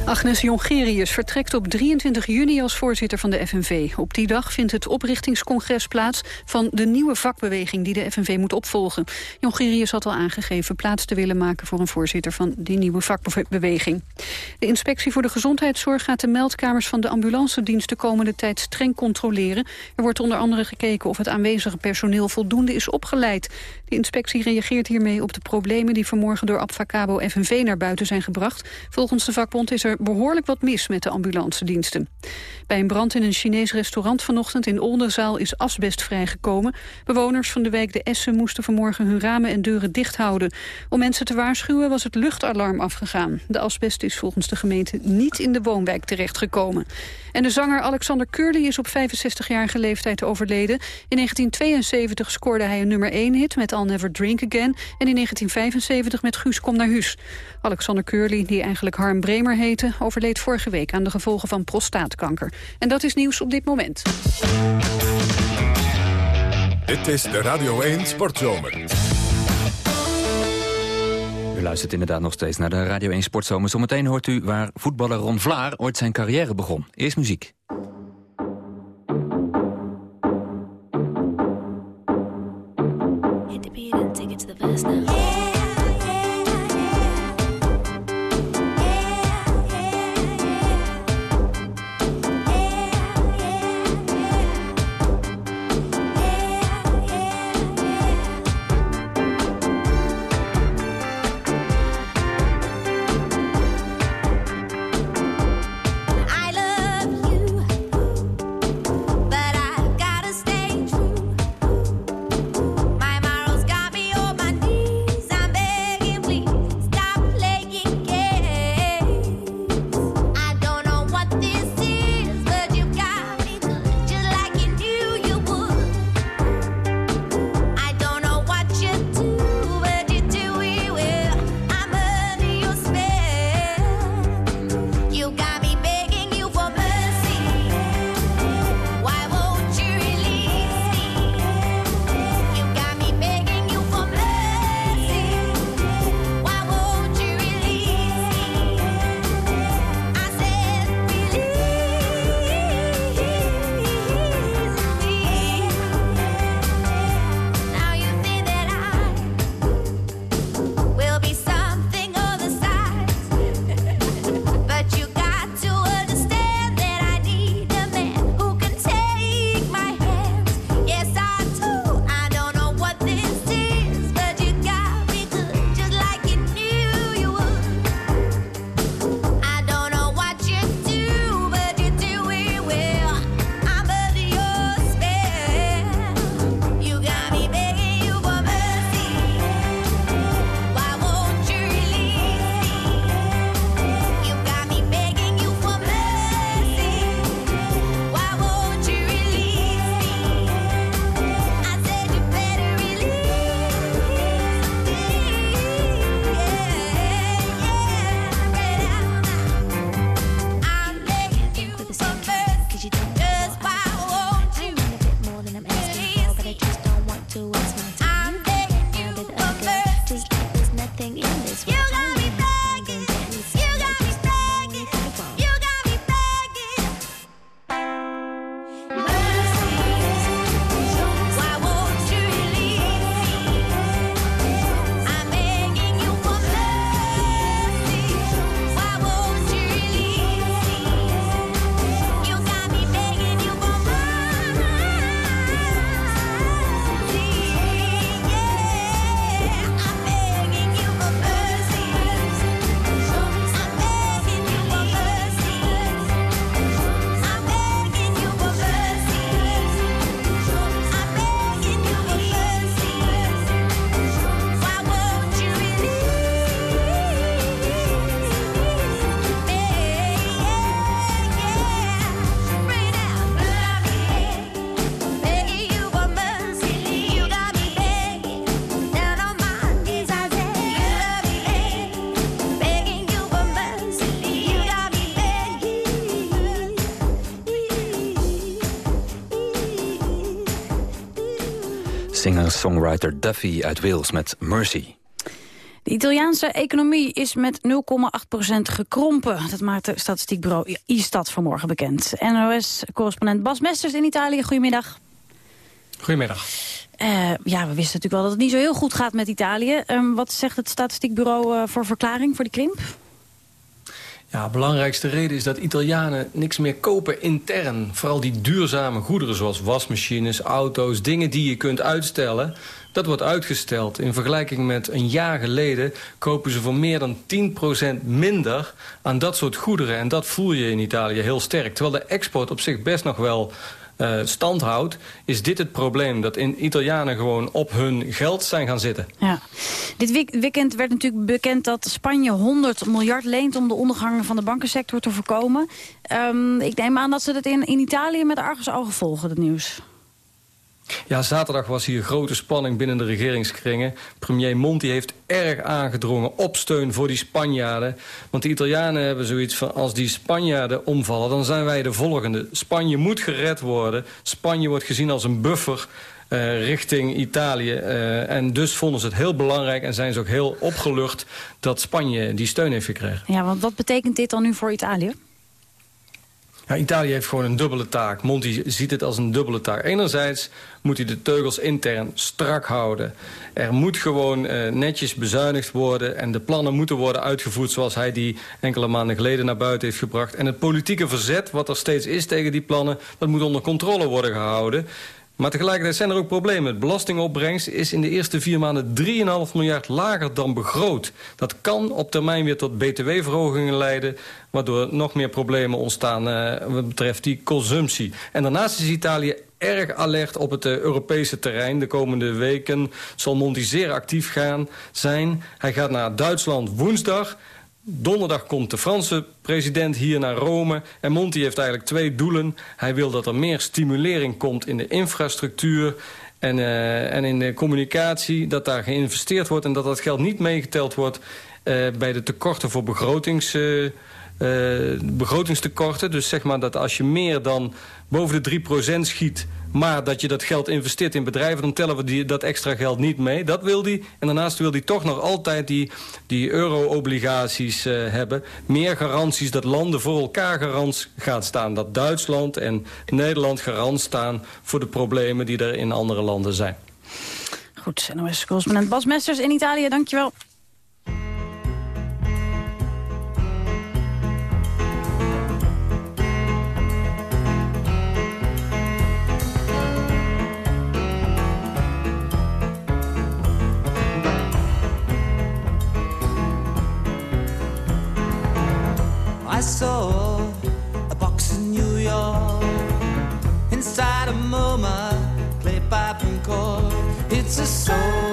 Agnes Jongerius vertrekt op 23 juni als voorzitter van de FNV. Op die dag vindt het oprichtingscongres plaats van de nieuwe vakbeweging die de FNV moet opvolgen. Jongerius had al aangegeven plaats te willen maken voor een voorzitter van die nieuwe vakbeweging. De inspectie voor de gezondheidszorg gaat de meldkamers van de ambulancedienst de komende tijd streng controleren. Er wordt onder andere gekeken of het aanwezige personeel voldoende is opgeleid. De inspectie reageert hiermee op de problemen die vanmorgen door Abfacabo FNV naar buiten zijn gebracht. Volgens de vakbond is er behoorlijk wat mis met de ambulancediensten. Bij een brand in een Chinees restaurant vanochtend in Oldenzaal is asbest vrijgekomen. Bewoners van de wijk De Essen moesten vanmorgen hun ramen en deuren dicht houden. Om mensen te waarschuwen was het luchtalarm afgegaan. De asbest is volgens de gemeente niet in de woonwijk terechtgekomen. En de zanger Alexander Curly is op 65-jarige leeftijd overleden. In 1972 scoorde hij een nummer 1-hit met I'll Never Drink Again... en in 1975 met Guus Kom naar Huis. Alexander Curly, die eigenlijk Harm Bremer heette... overleed vorige week aan de gevolgen van prostaatkanker. En dat is nieuws op dit moment. Dit is de Radio 1 Sportzomer. U luistert inderdaad nog steeds naar de Radio 1 Sportzomer. Zometeen hoort u waar voetballer Ron Vlaar ooit zijn carrière begon. Eerst muziek. Singer-songwriter Duffy uit Wales met Mercy. De Italiaanse economie is met 0,8% gekrompen. Dat maakt het statistiekbureau ISTAT vanmorgen bekend. NOS-correspondent Bas Mesters in Italië, goedemiddag. Goedemiddag. Uh, ja, we wisten natuurlijk wel dat het niet zo heel goed gaat met Italië. Um, wat zegt het statistiekbureau uh, voor verklaring voor die krimp? Ja, belangrijkste reden is dat Italianen niks meer kopen intern. Vooral die duurzame goederen zoals wasmachines, auto's, dingen die je kunt uitstellen. Dat wordt uitgesteld. In vergelijking met een jaar geleden kopen ze voor meer dan 10% minder aan dat soort goederen. En dat voel je in Italië heel sterk. Terwijl de export op zich best nog wel uh, is dit het probleem, dat in Italianen gewoon op hun geld zijn gaan zitten. Ja. Dit weekend werd natuurlijk bekend dat Spanje 100 miljard leent... om de ondergang van de bankensector te voorkomen. Um, ik neem aan dat ze dat in, in Italië met argusogen volgen, het nieuws. Ja, zaterdag was hier grote spanning binnen de regeringskringen. Premier Monti heeft erg aangedrongen op steun voor die Spanjaarden. Want de Italianen hebben zoiets van... als die Spanjaarden omvallen, dan zijn wij de volgende. Spanje moet gered worden. Spanje wordt gezien als een buffer uh, richting Italië. Uh, en dus vonden ze het heel belangrijk en zijn ze ook heel opgelucht... dat Spanje die steun heeft gekregen. Ja, want wat betekent dit dan nu voor Italië? Ja, Italië heeft gewoon een dubbele taak. Monti ziet het als een dubbele taak. Enerzijds moet hij de teugels intern strak houden. Er moet gewoon uh, netjes bezuinigd worden... en de plannen moeten worden uitgevoerd zoals hij die enkele maanden geleden naar buiten heeft gebracht. En het politieke verzet, wat er steeds is tegen die plannen... dat moet onder controle worden gehouden. Maar tegelijkertijd zijn er ook problemen. Het belastingopbrengst is in de eerste vier maanden 3,5 miljard lager dan begroot. Dat kan op termijn weer tot btw-verhogingen leiden... waardoor nog meer problemen ontstaan uh, wat betreft die consumptie. En daarnaast is Italië erg alert op het uh, Europese terrein. De komende weken zal Monti zeer actief gaan zijn. Hij gaat naar Duitsland woensdag... Donderdag komt de Franse president hier naar Rome. En Monti heeft eigenlijk twee doelen. Hij wil dat er meer stimulering komt in de infrastructuur... en, uh, en in de communicatie, dat daar geïnvesteerd wordt... en dat dat geld niet meegeteld wordt uh, bij de tekorten voor begrotings... Uh, begrotingstekorten. Dus zeg maar dat als je meer dan boven de 3% schiet maar dat je dat geld investeert in bedrijven... dan tellen we die, dat extra geld niet mee. Dat wil hij. En daarnaast wil hij toch nog altijd die, die euro-obligaties uh, hebben. Meer garanties dat landen voor elkaar garant gaan staan. Dat Duitsland en Nederland garant staan... voor de problemen die er in andere landen zijn. Goed, NOS-correspondent Bas Mesters in Italië, dankjewel. A box in New York inside a MoMA, clay pipe and cork. It's a soap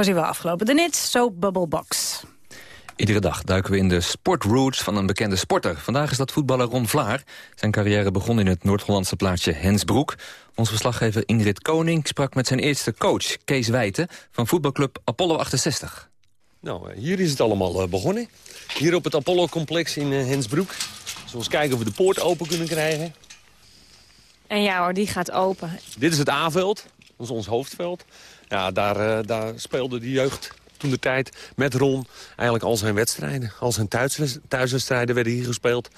was hij wel afgelopen. De Nit, zo Bubble Box. Iedere dag duiken we in de sportroots van een bekende sporter. Vandaag is dat voetballer Ron Vlaar. Zijn carrière begon in het Noord-Hollandse plaatsje Hensbroek. Onze verslaggever Ingrid Koning sprak met zijn eerste coach, Kees Wijten... van voetbalclub Apollo 68. Nou, eh, hier is het allemaal eh, begonnen. Hier op het Apollo-complex in eh, Hensbroek. Zullen we eens kijken of we de poort open kunnen krijgen. En ja hoor, die gaat open. Dit is het A-veld, dat is ons hoofdveld. Ja, daar, eh, daar speelde de jeugd toen de tijd met Ron eigenlijk al zijn wedstrijden. Al zijn thuiswedstrijden werden hier gespeeld.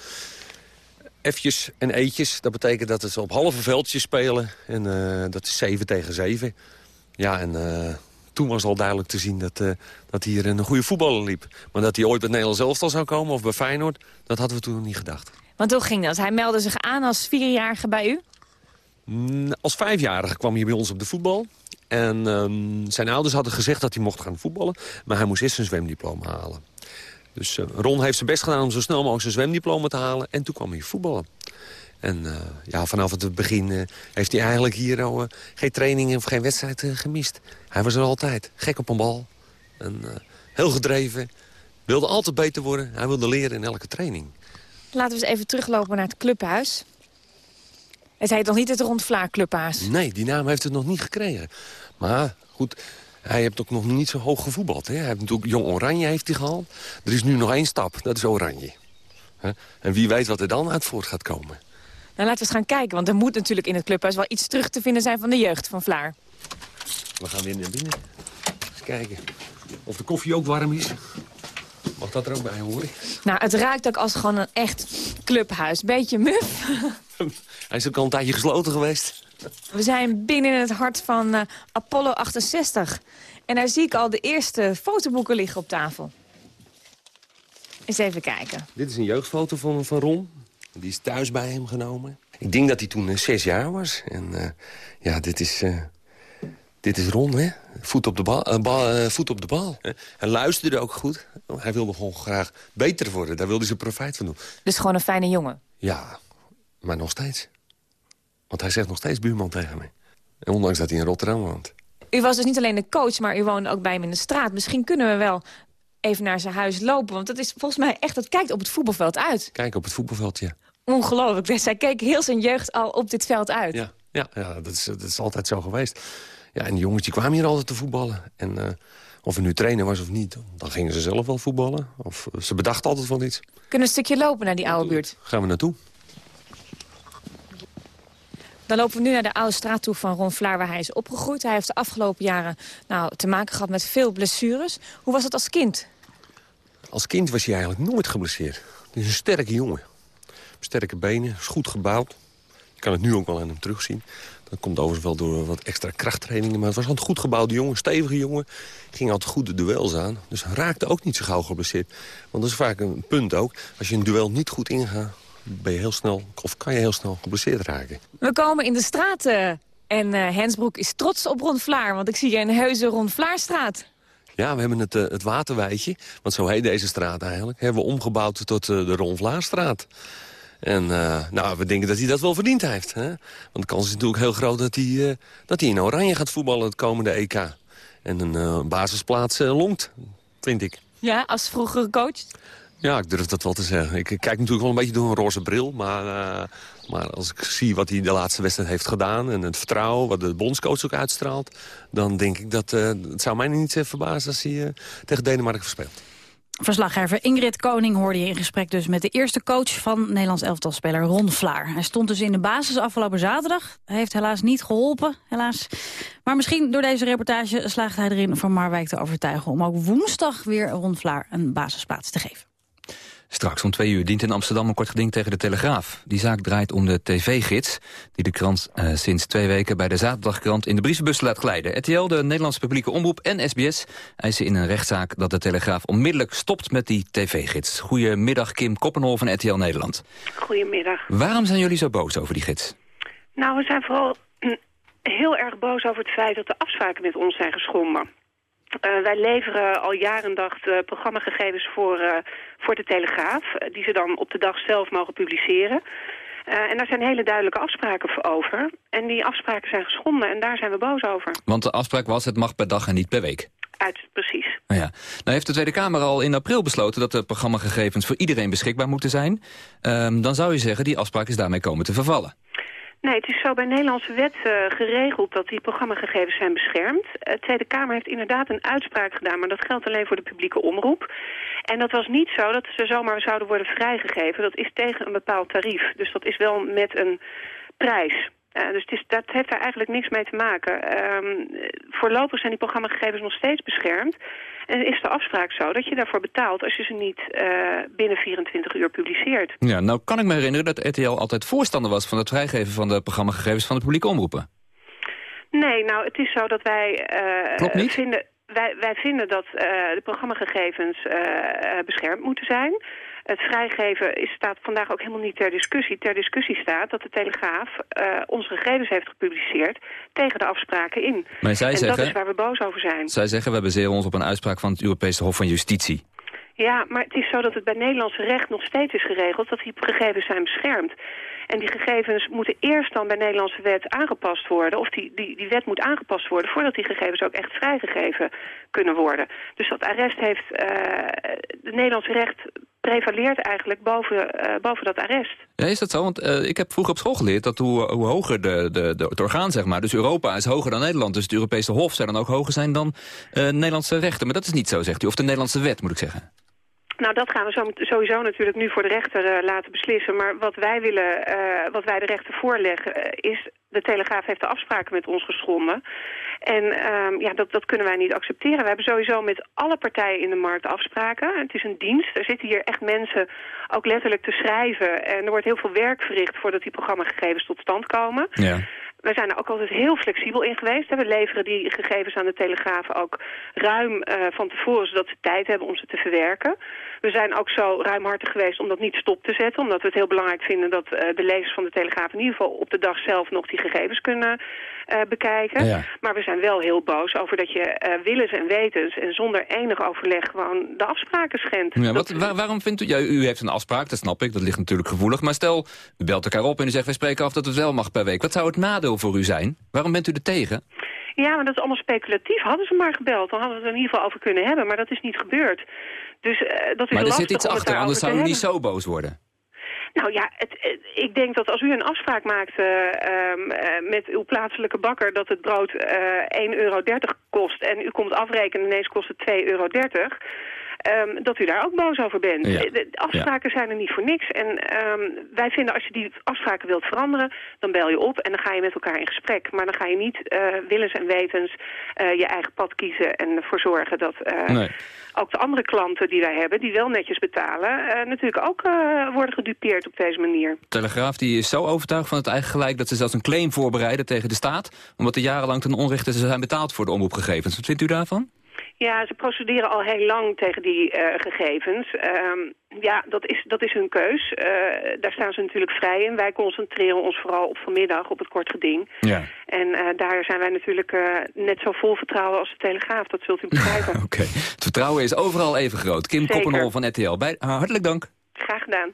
F'jes en eetjes, dat betekent dat ze op halve veldjes spelen. En eh, dat is 7 tegen 7. Ja, en eh, toen was al duidelijk te zien dat, eh, dat hier een goede voetballer liep. Maar dat hij ooit bij het Nederlands elftal zou komen of bij Feyenoord... dat hadden we toen nog niet gedacht. Want hoe ging dat? Hij meldde zich aan als vierjarige bij u? Mm, Als vijfjarige kwam hij bij ons op de voetbal. En ehm, zijn ouders hadden gezegd dat hij mocht gaan voetballen. Maar hij moest eerst zijn zwemdiploma halen. Dus eh, Ron heeft zijn best gedaan om zo snel mogelijk zijn zwemdiploma te halen. En toen kwam hij voetballen. En eh, ja, vanaf het begin eh, heeft hij eigenlijk hier al, eh, geen training of geen wedstrijd gemist. Hij was er altijd. Gek op een bal. Heel gedreven. Wilde altijd beter worden. Hij wilde leren in elke training. Laten we eens even teruglopen naar het clubhuis. Het heet nog niet het Rond Vlaar Clubhuis. Nee, die naam heeft het nog niet gekregen. Maar goed, hij heeft ook nog niet zo hoog gevoetbald. Hè? Hij heeft natuurlijk Jong Oranje heeft hij gehaald. Er is nu nog één stap, dat is Oranje. Hè? En wie weet wat er dan uit voort gaat komen. Nou, laten we eens gaan kijken, want er moet natuurlijk in het clubhuis wel iets terug te vinden zijn van de jeugd van Vlaar. We gaan weer naar binnen. Eens kijken of de koffie ook warm is. Mag dat er ook bij horen? Nou, het ruikt ook als gewoon een echt clubhuis. Beetje muf. Hij is ook al een tijdje gesloten geweest. We zijn binnen in het hart van eh, Apollo 68. En daar zie ik al de eerste fotoboeken liggen op tafel. Eens even kijken. Dit is een jeugdfoto van, van Ron. Die is thuis bij hem genomen. Ik denk dat hij toen eh, zes jaar was. En eh, ja, dit is, dit is Ron, hè? Voet op de bal. eh, bal, eh, voet op de bal. hè. Hij luisterde ook goed. Hij wilde gewoon graag beter worden. Daar wilde hij zijn profijt van doen. Dus gewoon een fijne jongen. Ja, maar nog steeds. Want hij zegt nog steeds buurman tegen me. En ondanks dat hij in Rotterdam woont. U was dus niet alleen de coach, maar u woonde ook bij hem in de straat. Misschien kunnen we wel even naar zijn huis lopen. Want dat is volgens mij echt, dat kijkt op het voetbalveld uit. Kijk op het voetbalveld, ja. Ongelooflijk. Dus hij keek heel zijn jeugd al op dit veld uit. Ja, ja, ja dat, is, dat is altijd zo geweest. Ja, en die jongens die kwamen hier altijd te voetballen. En eh, of er nu trainer was of niet, dan gingen ze zelf wel voetballen. Of eh, ze bedachten altijd van iets. Kunnen we een stukje lopen naar die oude buurt? Gaan we naartoe. Dan lopen we nu naar de oude straat toe van Ron Vlaar, waar hij is opgegroeid. Hij heeft de afgelopen jaren nou, te maken gehad met veel blessures. Hoe was het als kind? Als kind was hij eigenlijk nooit geblesseerd. Hij is een sterke jongen. Sterke benen, is goed gebouwd. Je kan het nu ook wel aan hem terugzien. Dat komt overigens wel door wat extra krachttrainingen. Maar het was altijd een goed gebouwde jongen, stevige jongen. Ging altijd goed de duels aan. Dus raakte ook niet zo gauw geblesseerd. Want dat is vaak een punt ook. Als je een duel niet goed ingaat, ben je heel snel, of kan je heel snel geblesseerd raken. We komen in de straten. En eh, Hensbroek is trots op Ron Vlaar, want ik zie hier een heuse Ron Vlaarstraat. Ja, we hebben het, eh, het Waterwijtje, want zo heet deze straat eigenlijk... hebben we omgebouwd tot eh, de Ron Vlaarstraat. En eh, nou, we denken dat hij dat wel verdiend heeft. Hè? Want de kans is natuurlijk heel groot dat hij, eh, dat hij in Oranje gaat voetballen het komende EK. En een eh, basisplaats longt, vind ik. Ja, als vroegere coach. Ja, ik durf dat wel te zeggen. Ik kijk natuurlijk wel een beetje door een roze bril. Maar, maar als ik zie wat hij de laatste wedstrijd heeft gedaan... en het vertrouwen wat de bondscoach ook uitstraalt... dan denk ik dat het zou mij niet verbazen als hij tegen Denemarken verspeelt. Verslaggever Ingrid Koning hoorde je in gesprek dus met de eerste coach van Nederlands elftalspeler Ron Vlaar. Hij stond dus in de basis afgelopen zaterdag. Hij heeft helaas niet geholpen, helaas. Maar misschien door deze reportage slaagt hij erin Van Marwijk te overtuigen... om ook woensdag weer Ron Vlaar een basisplaats te geven. Straks om twee uur dient in Amsterdam een kort geding tegen de Telegraaf. Die zaak draait om de tv-gids, die de krant uh, sinds twee weken bij de zaterdagkrant in de brievenbus laat glijden. RTL, de Nederlandse publieke omroep en SBS eisen in een rechtszaak dat de Telegraaf onmiddellijk stopt met die tv-gids. Goedemiddag Kim Koppenhol van RTL Nederland. Goedemiddag. Waarom zijn jullie zo boos over die gids? Nou, we zijn vooral heel erg boos over het feit dat de afspraken met ons zijn geschonden. Uh, wij leveren al jaren dag programmagegevens voor, uh, voor de Telegraaf... Uh, die ze dan op de dag zelf mogen publiceren. en daar zijn hele duidelijke afspraken voor over. En die afspraken zijn geschonden en daar zijn we boos over. Want de afspraak was het mag per dag en niet per week. Uit, precies. Nou ja. Nou heeft de Tweede Kamer al in april besloten... dat de programmagegevens voor iedereen beschikbaar moeten zijn. Ehm, dan zou je zeggen, die afspraak is daarmee komen te vervallen. Nee, het is zo bij Nederlandse wet uh, geregeld dat die programmagegevens zijn beschermd. De Tweede Kamer heeft inderdaad een uitspraak gedaan, maar dat geldt alleen voor de publieke omroep. En dat was niet zo dat ze zomaar zouden worden vrijgegeven. Dat is tegen een bepaald tarief. Dus dat is wel met een prijs. Uh, dus het is, dat heeft daar eigenlijk niks mee te maken. Um, voorlopig zijn die programmagegevens nog steeds beschermd. En is de afspraak zo dat je daarvoor betaalt als je ze niet uh, binnen 24 uur publiceert. Ja, nou kan ik me herinneren dat RTL altijd voorstander was van het vrijgeven van de programmagegevens van de publieke omroepen. Nee, nou het is zo dat wij uh, Klopt niet? vinden... Wij, wij vinden dat de programmagegevens beschermd moeten zijn. Het vrijgeven is, staat vandaag ook helemaal niet ter discussie. Ter discussie staat dat de Telegraaf uh, onze gegevens heeft gepubliceerd tegen de afspraken in. Maar zij en zeggen, dat is waar we boos over zijn. Zij zeggen, we baseren ons op een uitspraak van het Europese Hof van Justitie. Ja, maar het is zo dat het bij Nederlands recht nog steeds is geregeld dat die gegevens zijn beschermd. En die gegevens moeten eerst dan bij Nederlandse wet aangepast worden. Of die, die, die wet moet aangepast worden voordat die gegevens ook echt vrijgegeven kunnen worden. Dus dat arrest heeft, het Nederlandse recht prevaleert eigenlijk boven, uh, boven dat arrest. Ja, is dat zo? Want uh, ik heb vroeger op school geleerd dat hoe, hoe hoger de, de, de, het orgaan, zeg maar... dus Europa is hoger dan Nederland, dus het Europese Hof... zou dan ook hoger zijn dan Nederlandse rechten. Maar dat is niet zo, zegt u. Of de Nederlandse wet, moet ik zeggen. Nou, dat gaan we sowieso natuurlijk nu voor de rechter uh, laten beslissen. Maar wat wij willen, uh, wat wij de rechter voorleggen, uh, is... de Telegraaf heeft de afspraken met ons geschonden. En um, ja, dat, dat kunnen wij niet accepteren. We hebben sowieso met alle partijen in de markt afspraken. Het is een dienst. Er zitten hier echt mensen ook letterlijk te schrijven. En er wordt heel veel werk verricht voordat die programmagegevens tot stand komen. Ja. Wij zijn er ook altijd heel flexibel in geweest. We leveren die gegevens aan de Telegraaf ook ruim uh, van tevoren... zodat ze tijd hebben om ze te verwerken. We zijn ook zo ruimhartig geweest om dat niet stop te zetten. Omdat we het heel belangrijk vinden dat uh, de lezers van de Telegraaf... in ieder geval op de dag zelf nog die gegevens kunnen bekijken. Ja. Maar we zijn wel heel boos over dat je uh, willens en wetens... en zonder enig overleg gewoon de afspraken schendt. Ja, wat, waar, waarom vindt u... Ja, u heeft een afspraak, dat snap ik, dat ligt natuurlijk gevoelig. Maar stel, u belt elkaar op en u zegt... wij spreken af dat het wel mag per week. Wat zou het nadeel voor u zijn? Waarom bent u er tegen? Ja, maar dat is allemaal speculatief. Hadden ze maar gebeld, dan hadden we het er in ieder geval over kunnen hebben. Maar dat is niet gebeurd. Dus uh, dat is maar er lastig zit iets achter, anders zou u niet zo boos worden. Nou ja, het, ik denk dat als u een afspraak maakt uh, um, uh, met uw plaatselijke bakker... dat het brood uh, 1,30 euro kost en u komt afrekenen en ineens kost het 2,30 euro... Um, dat u daar ook boos over bent. Ja. De afspraken ja. zijn er niet voor niks. En um, wij vinden als je die afspraken wilt veranderen, dan bel je op en dan ga je met elkaar in gesprek. Maar dan ga je niet uh, willens en wetens uh, je eigen pad kiezen en ervoor zorgen dat uh, nee. ook de andere klanten die wij hebben, die wel netjes betalen, natuurlijk ook worden gedupeerd op deze manier. Telegraaf die is zo overtuigd van het eigen gelijk dat ze zelfs een claim voorbereiden tegen de staat, omdat er jarenlang ten onrechte zijn betaald voor de omroepgegevens. Wat vindt u daarvan? Ja, ze procederen al heel lang tegen die uh, gegevens. Um, ja, dat is, dat is hun keus. Uh, daar staan ze natuurlijk vrij in. Wij concentreren ons vooral op vanmiddag, op het kort geding. Ja. En uh, daar zijn wij natuurlijk net zo vol vertrouwen als de Telegraaf. Dat zult u begrijpen. Oké. Okay. Het vertrouwen is overal even groot. Kim Zeker. Koppenhol van RTL. Bij, hartelijk dank. Graag gedaan.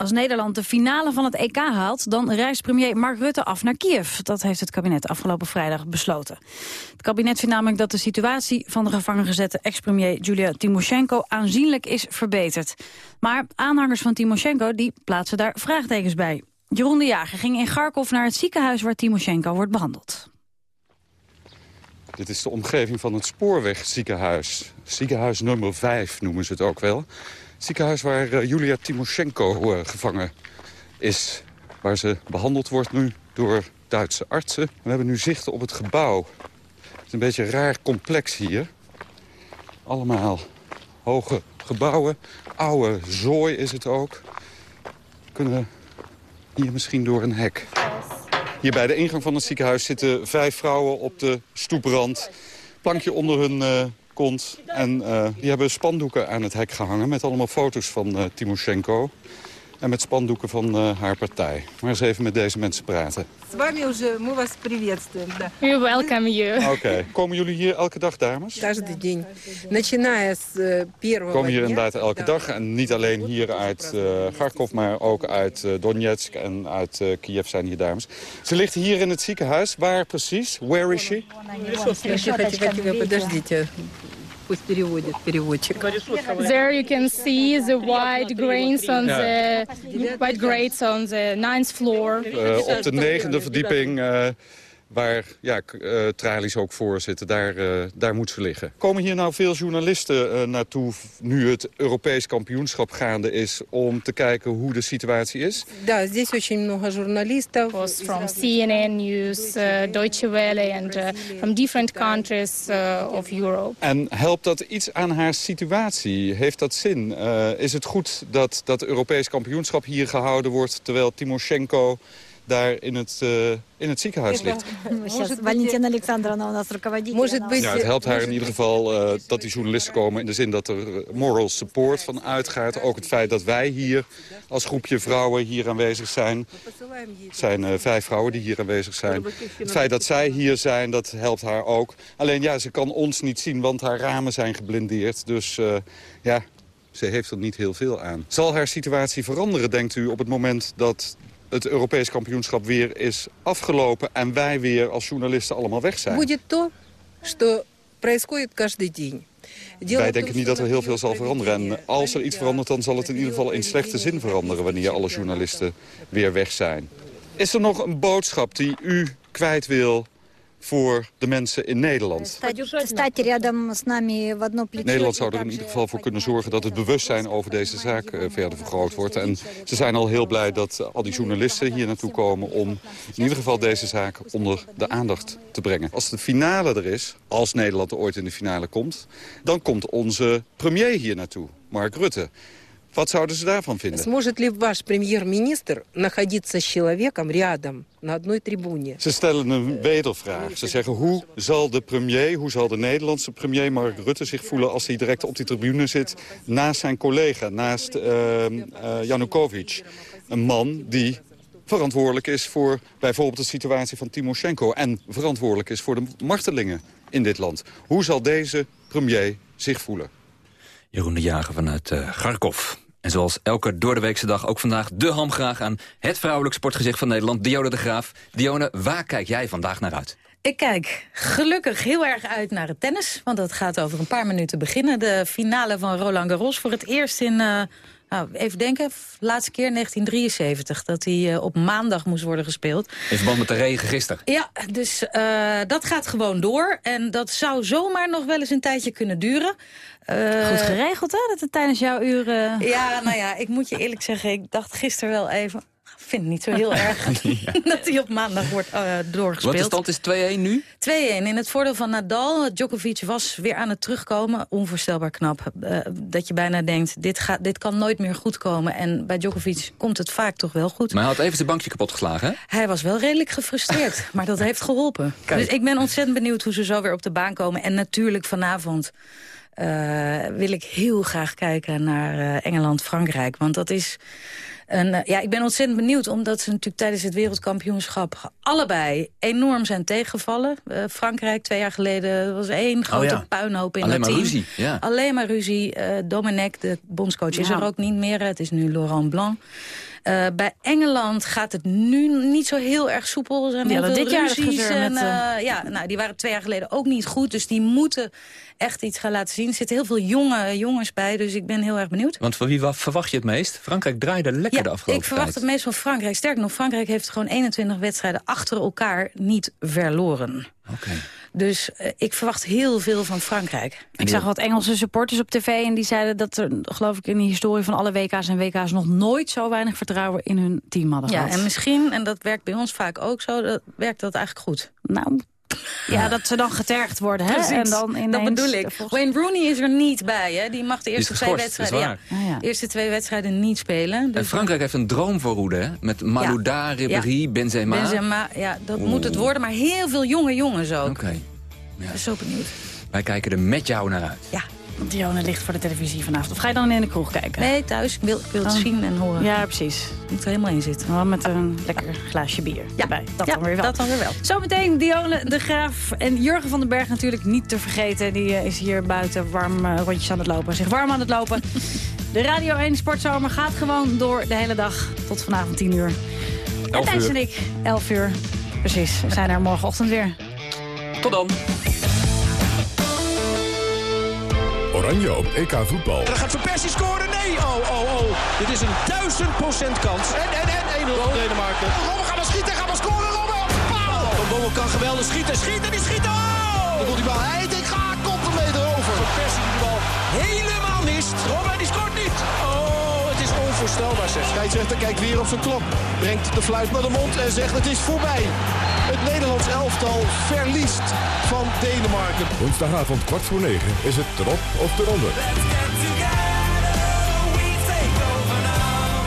Als Nederland de finale van het EK haalt, dan reist premier Mark Rutte af naar Kiev. Dat heeft het kabinet afgelopen vrijdag besloten. Het kabinet vindt namelijk dat de situatie van de gevangen gezette ex-premier Julia Timoshenko aanzienlijk is verbeterd. Maar aanhangers van Timoshenko die plaatsen daar vraagtekens bij. Jeroen de Jager ging in Kharkov naar het ziekenhuis waar Timoshenko wordt behandeld. Dit is de omgeving van het spoorwegziekenhuis. Ziekenhuis nummer 5 noemen ze het ook wel. Ziekenhuis waar uh, Julia Timoshenko uh, gevangen is. Waar ze behandeld wordt nu door Duitse artsen. We hebben nu zicht op het gebouw. Het is een beetje een raar complex hier. Allemaal hoge gebouwen. Oude zooi is het ook. Kunnen we hier misschien door een hek. Hier bij de ingang van het ziekenhuis zitten vijf vrouwen op de stoeprand. Plankje onder hun En uh, die hebben spandoeken aan het hek gehangen met allemaal foto's van uh, Timoshenko En met spandoeken van haar partij. Maar eens even met deze mensen praten. We welcome you. Oké. Okay. Komen jullie hier elke dag, dames? Каждый день. Начиная с первого Komen hier inderdaad elke dag. En niet alleen hier uit uh, Kharkov, maar ook uit uh, Donetsk en uit uh, Kiev zijn hier dames. Ze ligt hier in het ziekenhuis. Waar precies? Where is she? Подождите. Пусть переводит переводчик. There you can see the white grains on the white grates on the ninth floor. Uh, op de negende verdieping, uh, waar ja, uh, tralies ook voor zitten, daar, daar moet ze liggen. Komen hier nou veel journalisten naartoe nu het Europees kampioenschap gaande is... om te kijken hoe de situatie is? Да, здесь очень много журналистов. From CNN News, Deutsche Welle and from different countries of Europe. En helpt dat iets aan haar situatie? Heeft dat zin? is het goed dat dat Europees kampioenschap hier gehouden wordt... terwijl Timoshenko daar in het, uh, in het ziekenhuis ligt. Ja, het helpt haar in ieder geval uh, dat die journalisten komen... in de zin dat er moral support van uitgaat. Ook het feit dat wij hier als groepje vrouwen hier aanwezig zijn. Het zijn uh, vijf vrouwen die hier aanwezig zijn. Het feit dat zij hier zijn, dat helpt haar ook. Alleen ja, ze kan ons niet zien, want haar ramen zijn geblindeerd. Dus ja, ze heeft er niet heel veel aan. Zal haar situatie veranderen, denkt u, op het moment dat het Europees kampioenschap weer is afgelopen... en wij weer als journalisten allemaal weg zijn? Будет то, что происходит каждый день. Wij denken niet dat er heel veel zal veranderen. En als er iets verandert, dan zal het in ieder geval in slechte zin veranderen... wanneer alle journalisten weer weg zijn. Is er nog een boodschap die u kwijt wil voor de mensen in Nederland. Nederland zou er in ieder geval voor kunnen zorgen dat het bewustzijn over deze zaak uh, verder vergroot wordt. En ze zijn al heel blij dat al die journalisten hier naartoe komen om in ieder geval deze zaak onder de aandacht te brengen. Als de finale er is, als Nederland er ooit in de finale komt, dan komt onze premier hier naartoe, Mark Rutte. Wat zouden ze daarvan vinden? Сможет ли ваш премьер-министр находиться с человеком рядом на одной трибуне? Ze stellen een wedervraag. Ze zeggen hoe zal de premier, hoe zal de Nederlandse premier Mark Rutte zich voelen als hij direct op die tribune zit naast zijn collega, naast uh, uh, Janukovic. Een man die verantwoordelijk is voor bijvoorbeeld de situatie van Timoshenko en verantwoordelijk is voor de martelingen in dit land. Hoe zal deze premier zich voelen? Jeroen de Jager vanuit uh, Garkov. En zoals elke doordeweekse dag ook vandaag de ham graag aan het vrouwelijk sportgezicht van Nederland, Dione de Graaf. Dione, waar kijk jij vandaag naar uit? Ik kijk gelukkig heel erg uit naar het tennis. Want dat gaat over een paar minuten beginnen. De finale van Roland Garros voor het eerst in... Uh, nou, even denken, laatste keer 1973, dat hij uh, op maandag moest worden gespeeld. In verband met de regen gisteren. Ja, dus uh, dat gaat gewoon door. En dat zou zomaar nog wel eens een tijdje kunnen duren. Uh, Goed geregeld, hè, dat het tijdens jouw uren... Ja, nou ja, ik moet je eerlijk zeggen, ik dacht gisteren wel even... Ik vind het niet zo heel erg ja. dat hij op maandag wordt uh, doorgespeeld. Wat de stand is 2-1 nu? 2-1 in het voordeel van Nadal. Djokovic was weer aan het terugkomen. Onvoorstelbaar knap. Uh, dat je bijna denkt, dit, gaat, dit kan nooit meer goed komen. En bij Djokovic komt het vaak toch wel goed. Maar hij had even zijn bankje kapot geslagen, hè? Hij was wel redelijk gefrustreerd, maar dat heeft geholpen. Kijk. Dus ik ben ontzettend benieuwd hoe ze zo weer op de baan komen. En natuurlijk vanavond... Uh, wil ik heel graag kijken naar uh, Engeland-Frankrijk. Want dat is En eh, ja, ik ben ontzettend benieuwd, omdat ze natuurlijk tijdens het wereldkampioenschap allebei enorm zijn tegengevallen. Eh, Frankrijk twee jaar geleden was één grote ja. puinhoop in Alleen dat maar team. ruzie, ja. Alleen maar ruzie. Eh Domenech, de bondscoach, is er ook niet meer. Het is nu Laurent Blanc. Eh, bij Engeland gaat het nu niet zo heel erg soepel. Er zijn heel dit jaar ruzies. en, met, eh, eh, ja, nou, die waren twee jaar geleden ook niet goed. Dus die moeten echt iets gaan laten zien. Er zitten heel veel jonge jongens bij, dus ik ben heel erg benieuwd. Want van wie wa- verwacht je het meest? Frankrijk draaide lekker de Ja, afgelopen ik verwacht tijd. het meest van Frankrijk. Sterker nog, Frankrijk heeft gewoon 21 wedstrijden achter elkaar niet verloren. Oké. Dus eh, ik verwacht heel veel van Frankrijk. Ik zag wat Engelse supporters op tv en die zeiden dat er, geloof ik, in de historie van alle WK's en WK's nog nooit zo weinig vertrouwen in hun team hadden Ja, gehad. en misschien, en dat werkt bij ons vaak ook zo, dat werkt dat eigenlijk goed. Nou, ja, dat ze dan getergd worden, hè? Precies, En dan ineens dat bedoel ik. Wayne Rooney is er niet bij, hè? Die mag de eerste twee wedstrijden, is ja, Ah, ja. de eerste twee wedstrijden niet spelen. En Dus Frankrijk heeft een droomvoorhoede, hè? Met Malouda, Ribéry, Benzema. Benzema, ja, dat Oeh. moet het worden, maar heel veel jonge jongens ook. Oké. Ik ben zo benieuwd. Wij kijken er met jou naar uit. Ja. Dione ligt voor de televisie vanavond. Of ga je dan in de kroeg kijken? Nee, thuis. Ik wil, ik wil het Oh. zien en horen. Ja, precies. Ik moet er helemaal in zitten. Met een lekker glaasje bier Ja, erbij. Dat ja, dan weer wel. dat dan weer wel. Zometeen Dione de Graaf en Jurgen van den Berg natuurlijk niet te vergeten. Die eh, is hier buiten warm eh, rondjes aan het lopen. Zich warm aan het lopen. De Radio 1 Sportzomer gaat gewoon door de hele dag. Tot vanavond 10 uur. En Elf Thijs uur. en ik, 11 uur. Precies, we zijn er morgenochtend weer. Tot dan. Oranje op EK voetbal. Dan gaat Van Persie scoren. Nee, oh, oh, oh. Dit is een duizend procent kans. En, en, en 1-0 voor Denemarken. Robben gaat maar schieten, gaat maar scoren. Robben op de paal. Van Bommel kan geweldig schieten. Schieten, die schiet. Oh! Dan komt die bal. Hij denkt, ga, komt er mee erover. Van Persie die de bal helemaal onvoorstelbaar zeg. Scheidsrechter kijkt weer op zijn klok. Brengt de fluit naar de mond en zegt, het is voorbij. Het Nederlands elftal verliest van Denemarken. Woensdagavond kwart voor negen is het erop of eronder.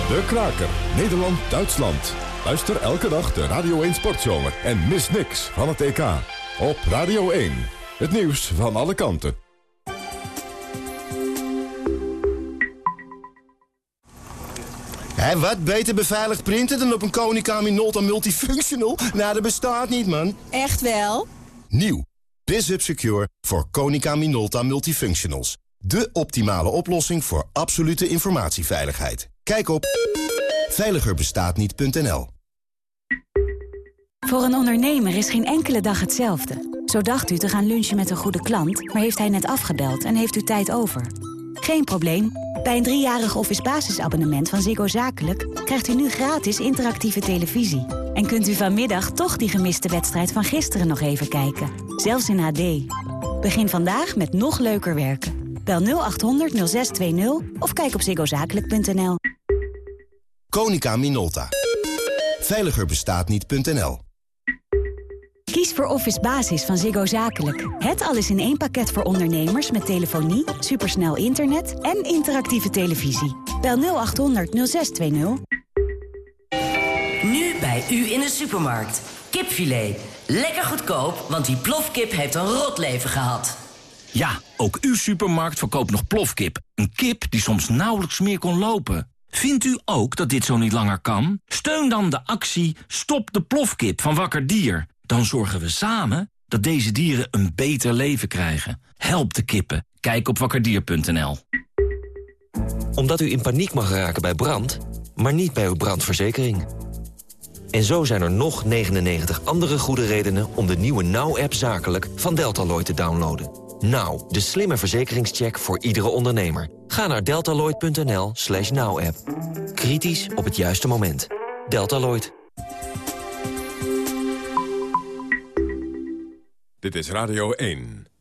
De Kraker. Nederland-Duitsland. Luister elke dag de Radio 1 Sportzomer. En mis niks van het EK. Op Radio 1. Het nieuws van alle kanten. Hé, wat beter beveiligd printen dan op een Konica Minolta Multifunctional? Nou, dat bestaat niet, man. Echt wel? Nieuw. BizUp Secure voor Konica Minolta Multifunctionals. De optimale oplossing voor absolute informatieveiligheid. Kijk op veiligerbestaatniet.nl Voor een ondernemer is geen enkele dag hetzelfde. Zo dacht u te gaan lunchen met een goede klant, maar heeft hij net afgebeld en heeft u tijd over. Geen probleem. Bij een driejarig office basisabonnement van Ziggo Zakelijk... krijgt u nu gratis interactieve televisie. En kunt u vanmiddag toch die gemiste wedstrijd van gisteren nog even kijken. Zelfs in HD. Begin vandaag met nog leuker werken. Bel 0800 0620 of kijk op ziggozakelijk.nl. Konica Minolta. Veiligerbestaatniet.nl Kies voor Office Basis van Ziggo Zakelijk. Het alles in één pakket voor ondernemers met telefonie, supersnel internet en interactieve televisie. Bel 0800 0620. Nu bij u in de supermarkt. Kipfilet. Lekker goedkoop, want die plofkip heeft een rot leven gehad. Ja, ook uw supermarkt verkoopt nog plofkip. Een kip die soms nauwelijks meer kon lopen. Vindt u ook dat dit zo niet langer kan? Steun dan de actie Stop de plofkip van Wakker Dier. Dan zorgen we samen dat deze dieren een beter leven krijgen. Help de kippen. Kijk op wakkerdier.nl. Omdat u in paniek mag raken bij brand, maar niet bij uw brandverzekering. En zo zijn er nog 99 andere goede redenen om de nieuwe Now-app zakelijk van Deltaloid te downloaden. Now, de slimme verzekeringscheck voor iedere ondernemer. Ga naar deltaloid.nl slash now-app. Kritisch op het juiste moment. Deltaloid. Dit is Radio 1.